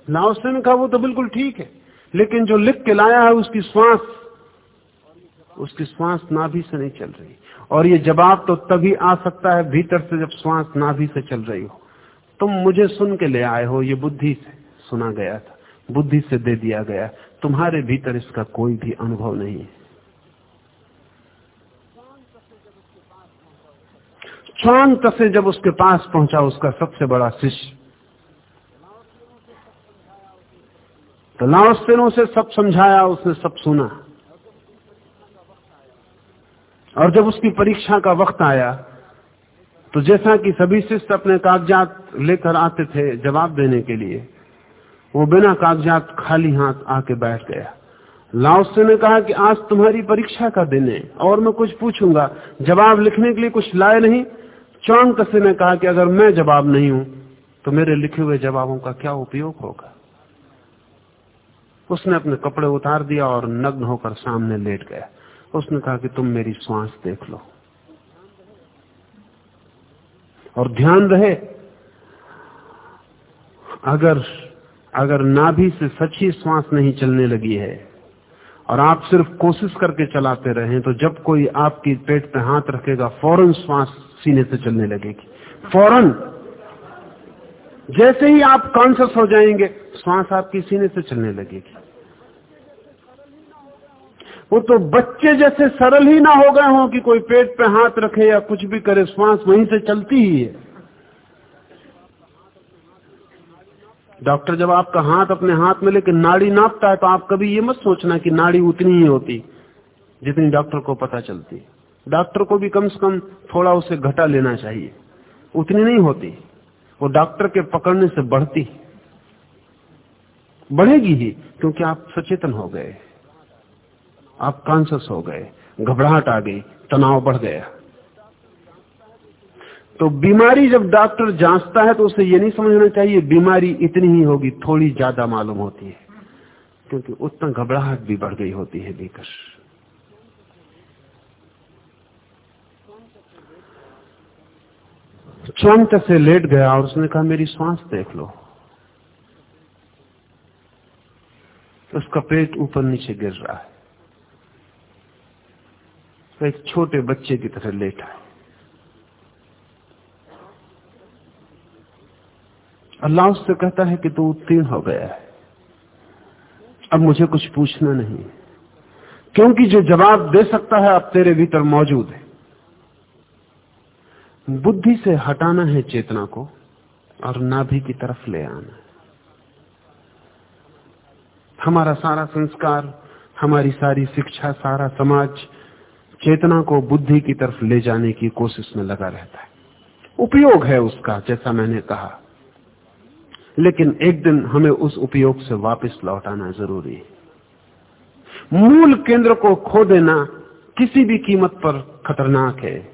लाओस ने कहा, वो तो बिल्कुल ठीक है, लेकिन जो लिख के लाया है, उसकी श्वास उसकी श्वास नाभि से नहीं चल रही। और ये जवाब तो तभी आ सकता है भीतर से जब श्वास नाभि से चल रही हो। तुम मुझे सुन के ले आए हो, ये बुद्धि से सुना गया था, बुद्धि से दे दिया गया। तुम्हारे भीतर इसका कोई भी अनुभव नहीं है। शांत से जब उसके पास पहुँचा उसका सबसे बड़ा शिष्य। तो लाओस्तेनों से सब समझाया, उसने सब सुना। और जब उसकी परीक्षा का वक्त आया तो जैसा कि सभी शिष्य अपने कागजात लेकर आते थे जवाब देने के लिए, वो बिना कागजात खाली हाथ आके बैठ गया। लाओसे ने कहा कि आज तुम्हारी परीक्षा का दिन है और मैं कुछ पूछूँगा। जवाब लिखने के लिए कुछ लाए नहीं चौंक से ने कहा कि अगर मैं जवाब नहीं हूँ तो मेरे लिखे हुए जवाबों का क्या उपयोग होगा? उसने अपने कपड़े उतार दिया और नग्न होकर सामने लेट गया। उसने कहा कि तुम मेरी श्वास देख लो। और ध्यान रहे, अगर अगर नाभि से सच्ची श्वास नहीं चलने लगी है, और आप सिर्फ़ कोशिश करके चलाते रहे तो जब कोई आपकी पेट पे हाथ रखेगा, फ़ौरन श्वास सीने से चलने लगेगी। फ़ौरन जैसे ही आप कॉन्सियस हो जाएँगे श्वास आपकी सीने से चलने लगेगी। वो तो बच्चे जैसे सरल ही ना हो गए हों कि कोई पेट पे हाथ रखे या कुछ भी करे श्वास वहीं से चलती ही है। डॉक्टर जब आपका हाथ अपने हाथ में लेकर नाड़ी नापता है तो आप कभी ये मत सोचना कि नाड़ी उतनी ही होती, जितनी डॉक्टर को पता चलती। डॉक्टर को भी कम से कम थोड़ा उसे घटा लेना चाहिए। उतनी नहीं होती। वो डॉक्टर के पकड़ने से बढ़ती। बढ़ेगी ही, क्योंकि आप सचेतन हो गए। आप कॉन्सियस हो गए। घबराहट आ गई, तनाव बढ़ गया। तो बीमारी जब डॉक्टर जांचता है तो उसे ये नहीं समझना चाहिए, बीमारी इतनी ही होगी, थोड़ी ज़्यादा मालूम होती है। क्योंकि उतना घबराहट भी बढ़ गई होती है, भीतर। चौंक से लेट गया और उसने कहा, मेरी सांस देख लो। उसका पेट ऊपर नीचे गिर रहा है। तो एक छोटे बच्चे की तरह लेटा है। अल्लाह उससे कहता है कि तू उत्तीर्ण हो गया है। अब मुझे कुछ पूछना नहीं क्योंकि जो जवाब दे सकता है, अब तेरे भीतर मौजूद है। बुद्धि से हटाना है चेतना को और नाभि की तरफ़ ले आना हमारा सारा संस्कार, हमारी सारी शिक्षा, सारा समाज चेतना को बुद्धि की तरफ़ ले जाने की कोशिश में लगा रहता है। उपयोग है उसका, जैसा मैंने कहा। लेकिन एक दिन हमें उस उपयोग से वापस लौटाना ज़रूरी है। मूल केंद्र को खो देना किसी भी कीमत पर खतरनाक है।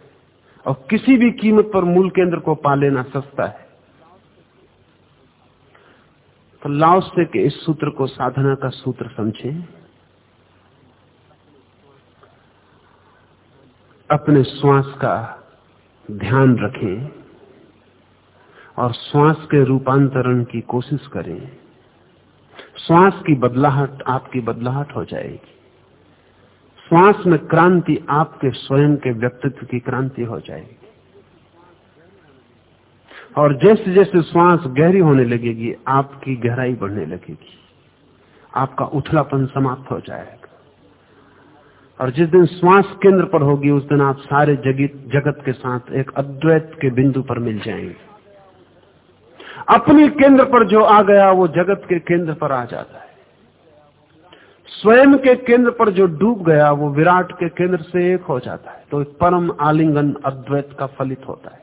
और किसी भी कीमत पर मूल केंद्र को पा लेना सस्ता है। तो लाओसे के इस सूत्र को साधना का सूत्र समझें। अपने श्वास का ध्यान रखें और श्वास के रूपांतरण की कोशिश करें। श्वास की बदलाहट आपकी बदलाहट हो जाएगी। श्वास में क्रांति आपके स्वयं के व्यक्तित्व की क्रांति हो जाएगी। और जैसे जैसे श्वास गहरी होने लगेगी, आपकी गहराई बढ़ने लगेगी। आपका उथलापन समाप्त हो जाएगा। और जिस दिन श्वास केंद्र पर होगी, उस दिन आप सारे जगत जगत के साथ एक अद्वैत के बिंदु पर मिल जाएँगे। अपने केंद्र पर जो आ गया, वो जगत के केंद्र पर आ जाता है। स्वयं के केंद्र पर जो डूब गया, वो विराट के केंद्र से एक हो जाता है। तो परम आलिंगन अद्वैत का फलित होता है।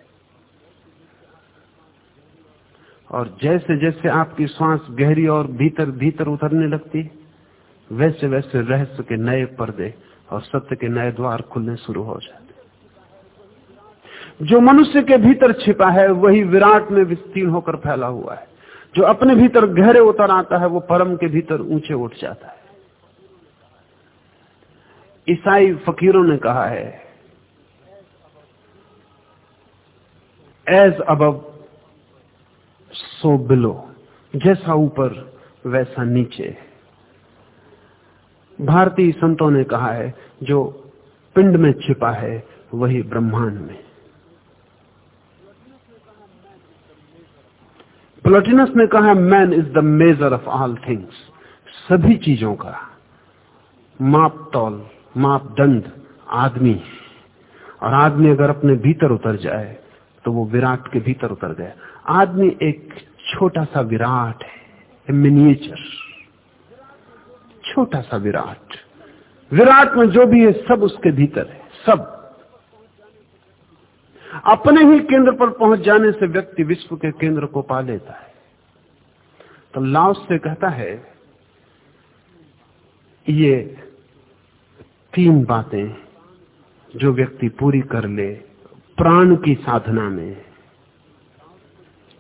और जैसे जैसे आपकी श्वास गहरी और भीतर भीतर उतरने लगती, वैसे वैसे रहस्य के नए पर्दे और सत्य के नए द्वार खुलने शुरू हो जाते जो मनुष्य के भीतर छिपा है, वही विराट में विस्तीर्ण होकर फैला हुआ है। जो अपने भीतर गहरे उतर आता है, वो परम के भीतर ऊँचे उठ जाता है। ईसाई फकीरों ने कहा है एज अब सो बिलो जैसा ऊपर, वैसा नीचे. भारतीय संतों ने कहा है, जो पिंड में छिपा है, वही ब्रह्मांड में. प्लोटिनस ने कहा man is the measure of all things सभी चीज़ों का, माप तौल मापदंड आदमी है। और आदमी अगर अपने भीतर उतर जाए तो वो विराट के भीतर उतर गया। आदमी एक छोटा सा विराट है मिनिएचर छोटा सा विराट। विराट में जो भी है, सब उसके भीतर है, सब। अपने ही केंद्र पर पहुँच जाने से व्यक्ति विश्व के केंद्र को पा लेता है। तो लाओस से कहता है, ये तीन बातें जो व्यक्ति पूरी कर ले, प्राण की साधना में।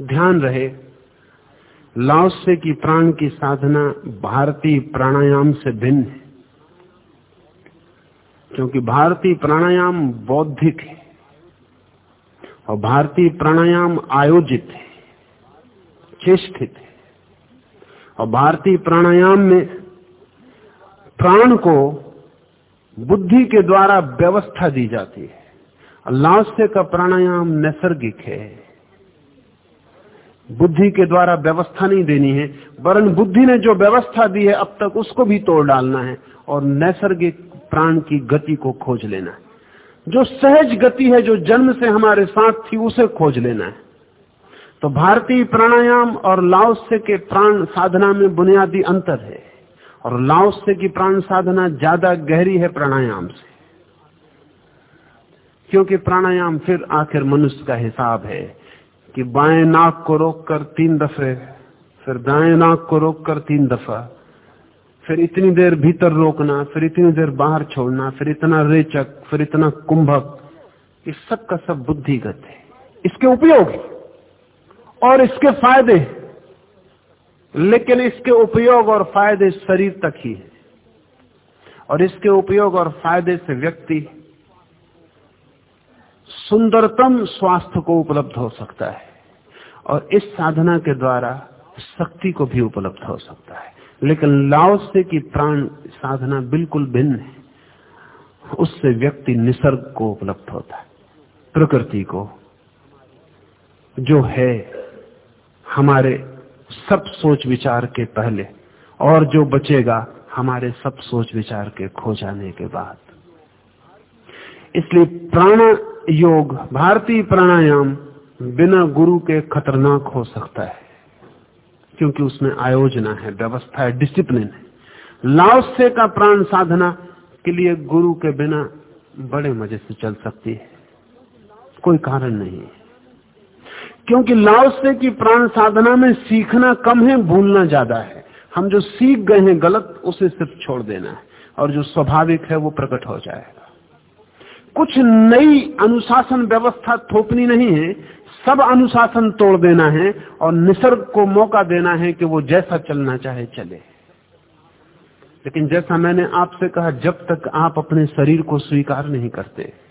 ध्यान रहे, लाओसे की प्राण की साधना भारतीय प्राणायाम से भिन्न है। क्योंकि भारतीय प्राणायाम बौद्धिक है और भारतीय प्राणायाम आयोजित है, चेष्टित है। और भारतीय प्राणायाम में प्राण को बुद्धि के द्वारा व्यवस्था दी जाती है। लास्य का प्राणायाम नैसर्गिक है। बुद्धि के द्वारा व्यवस्था नहीं देनी है, वरन बुद्धि ने जो व्यवस्था दी है, अब तक उसको भी तोड़ डालना है और नैसर्गिक प्राण की गति को खोज लेना है। जो सहज गति है, जो जन्म से हमारे साथ थी, उसे खोज लेना है। तो भारतीय प्राणायाम और लाओस्य के प्राण साधना में बुनियादी अंतर है। और लाओस्य की प्राण साधना ज़्यादा गहरी है प्राणायाम से। क्योंकि प्राणायाम फिर आखिर मनुष्य का हिसाब है कि बाएँ नाक को रोककर तीन दफे, फिर दाएँ नाक को रोककर तीन दफ़ा, फिर इतनी देर भीतर रोकना, फिर इतनी देर बाहर छोड़ना, फिर इतना रेचक, फिर इतना कुंभक, इस सब का सब बुद्धिगत है। इसके उपयोग और इसके फ़ायदे लेकिन इसके उपयोग और फ़ायदे शरीर तक ही है। और इसके उपयोग और फ़ायदे से व्यक्ति सुंदरतम स्वास्थ्य को उपलब्ध हो सकता है और इस साधना के द्वारा शक्ति को भी उपलब्ध हो सकता है। लेकिन लाओसे की प्राण साधना बिल्कुल भिन्न है। उससे व्यक्ति निसर्ग को उपलब्ध होता है। प्रकृति को, जो है हमारे सब सोच विचार के पहले, और जो बचेगा, हमारे सब सोच विचार के खो जाने के बाद। इसलिए प्राण योग, भारतीय प्राणायाम बिना गुरु के खतरनाक हो सकता है, क्योंकि उसमें आयोजना है, व्यवस्था है डिसिप्लिन है। लाओसे का प्राण साधना के लिए गुरु के बिना बड़े मज़े से चल सकती है। कोई कारण नहीं है। क्योंकि लाओसे की प्राण साधना में सीखना कम है, भूलना ज़्यादा है। हम जो सीख गए हैं गलत, उसे सिर्फ़ छोड़ देना है और जो स्वाभाविक है, वो प्रकट हो जाएगा। कुछ नई अनुशासन व्यवस्था थोपनी नहीं है, सब अनुशासन तोड़ देना है और निसर्ग को मौका देना है कि वो जैसा चलना चाहे, चले। लेकिन जैसा मैंने आपसे कहा, जब तक आप अपने शरीर को स्वीकार नहीं करते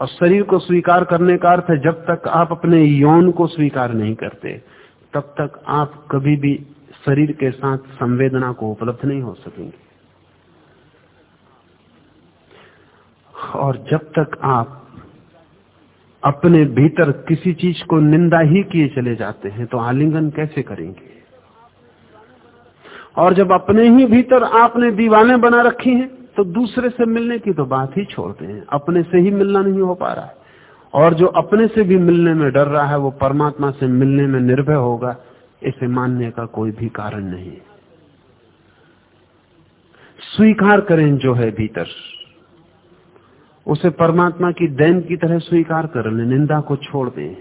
और शरीर को स्वीकार करने का अर्थ है, जब तक आप अपने यौन को स्वीकार नहीं करते, तब तक आप कभी भी शरीर के साथ संवेदना को उपलब्ध नहीं हो सकेंगे। और जब तक आप अपने भीतर किसी चीज़ को निंदा ही किए चले जाते हैं तो आलिंगन कैसे करेंगे? और जब अपने ही भीतर आपने दीवाने बना रखी हैं तो दूसरे से मिलने की तो बात ही छोड़ते हैं अपने से ही मिलना नहीं हो पा रहा है। और जो अपने से भी मिलने में डर रहा है, वो परमात्मा से मिलने में निर्भय होगा, इसे मानने का कोई भी कारण नहीं। स्वीकार करें जो है भीतर। उसे परमात्मा की दैन की तरह स्वीकार कर ले, निंदा को छोड़ दें।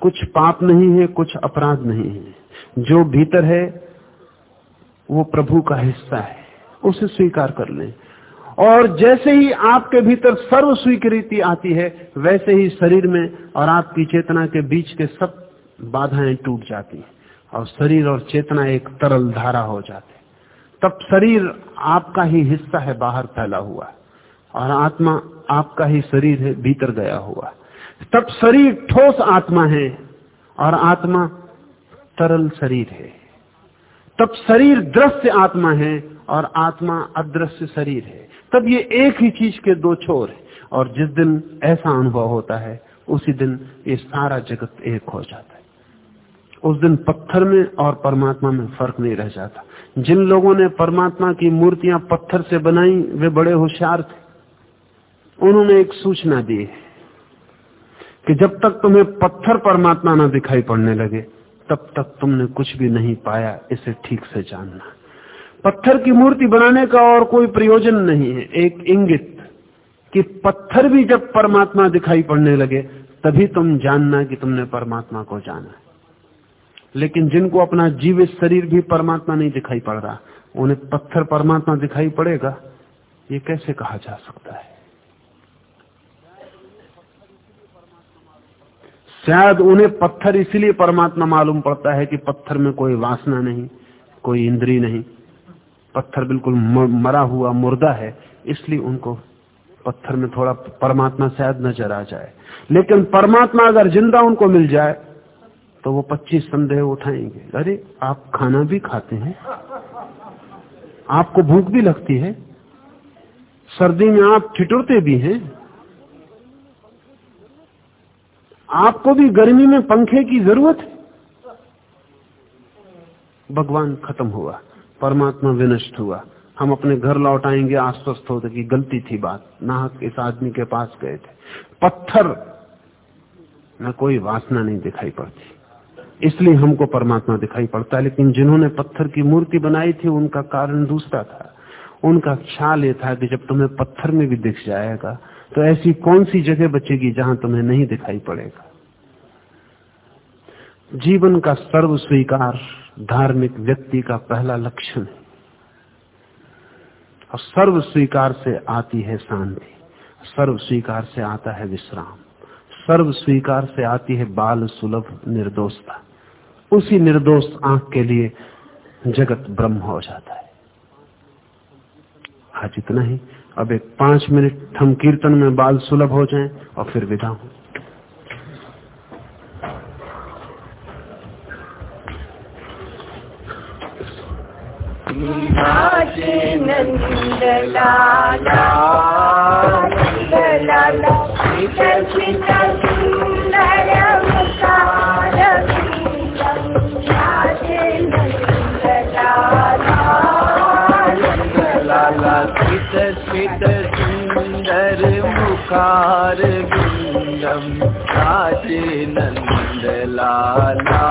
कुछ पाप नहीं है, कुछ अपराध नहीं है। जो भीतर है, वो प्रभु का हिस्सा है। उसे स्वीकार कर लें। और जैसे ही आपके भीतर सर्व स्वीकृति आती है, वैसे ही शरीर में और आपकी चेतना के बीच के सब बाधाएँ टूट जाती हैं और शरीर और चेतना एक तरल धारा हो जाते तब शरीर आपका ही हिस्सा है, बाहर फैला हुआ और आत्मा आपका ही शरीर है, भीतर गया हुआ तब शरीर ठोस आत्मा है और आत्मा तरल शरीर है। तब शरीर दृश्य आत्मा है और आत्मा अदृश्य शरीर है। तब ये एक ही चीज़ के दो छोर है। और जिस दिन ऐसा अनुभव होता है, उसी दिन ये सारा जगत एक हो जाता है। उस दिन पत्थर में और परमात्मा में फ़र्क नहीं रह जाता। जिन लोगों ने परमात्मा की मूर्तियाँ पत्थर से बनाई, वे बड़े होशियार थे। उन्होंने एक सूचना दी है कि जब तक तुम्हें पत्थर परमात्मा ना दिखाई पड़ने लगे, तब तक तुमने कुछ भी नहीं पाया, इसे ठीक से जानना। पत्थर की मूर्ति बनाने का और कोई प्रयोजन नहीं है। एक इंगित कि पत्थर भी जब परमात्मा दिखाई पड़ने लगे, तभी तुम जानना कि तुमने परमात्मा को जाना लेकिन जिनको अपना जीवित शरीर भी परमात्मा नहीं दिखाई पड़ रहा, उन्हें पत्थर परमात्मा दिखाई पड़ेगा, ये कैसे कहा जा सकता है? शायद उन्हें पत्थर इसलिए परमात्मा मालूम पड़ता है कि पत्थर में कोई वासना नहीं, कोई इंद्री नहीं पत्थर बिल्कुल मरा हुआ मुर्दा है, इसलिए उनको पत्थर में थोड़ा परमात्मा शायद नज़र आ जाए। लेकिन परमात्मा अगर ज़िंदा उनको मिल जाए तो वो पच्चीस संदेह उठाएँगे। अरे, आप खाना भी खाते हैं। आपको भूख भी लगती है। सर्दी में आप ठिठुरते भी हैं। आपको भी गर्मी में पंखे की ज़रूरत है। भगवान खत्म हुआ। परमात्मा विनष्ट हुआ। हम अपने घर लौट आएँगे आश्वस्त होते कि गलती थी बात। नाहक इस आदमी के पास गए थे। पत्थर में कोई वासना नहीं दिखाई पड़ती। इसलिए हमको परमात्मा दिखाई पड़ता है लेकिन जिन्होंने पत्थर की मूर्ति बनाई थी, उनका कारण दूसरा था। उनका ख्याल ये था कि जब तुम्हें पत्थर में भी दिख जाएगा तो ऐसी कौन सी जगह बचेगी जहाँ तुम्हें नहीं दिखाई पड़ेगा? जीवन का सर्व स्वीकार धार्मिक व्यक्ति का पहला लक्षण है। और सर्व स्वीकार से आती है शांति, सर्व स्वीकार से आता है विश्राम, सर्व स्वीकार से आती है बाल सुलभ निर्दोषता। उसी निर्दोष आँख के लिए जगत ब्रह्म हो जाता है। आज इतना ही। अब एक पाँच मिनट हम कीर्तन में बाल सुलभ हो जाएँ और फिर विदा हूँ। नंद लाला नंद लाला सुंदर मुखार बिंदम राजे नंद नंद लाला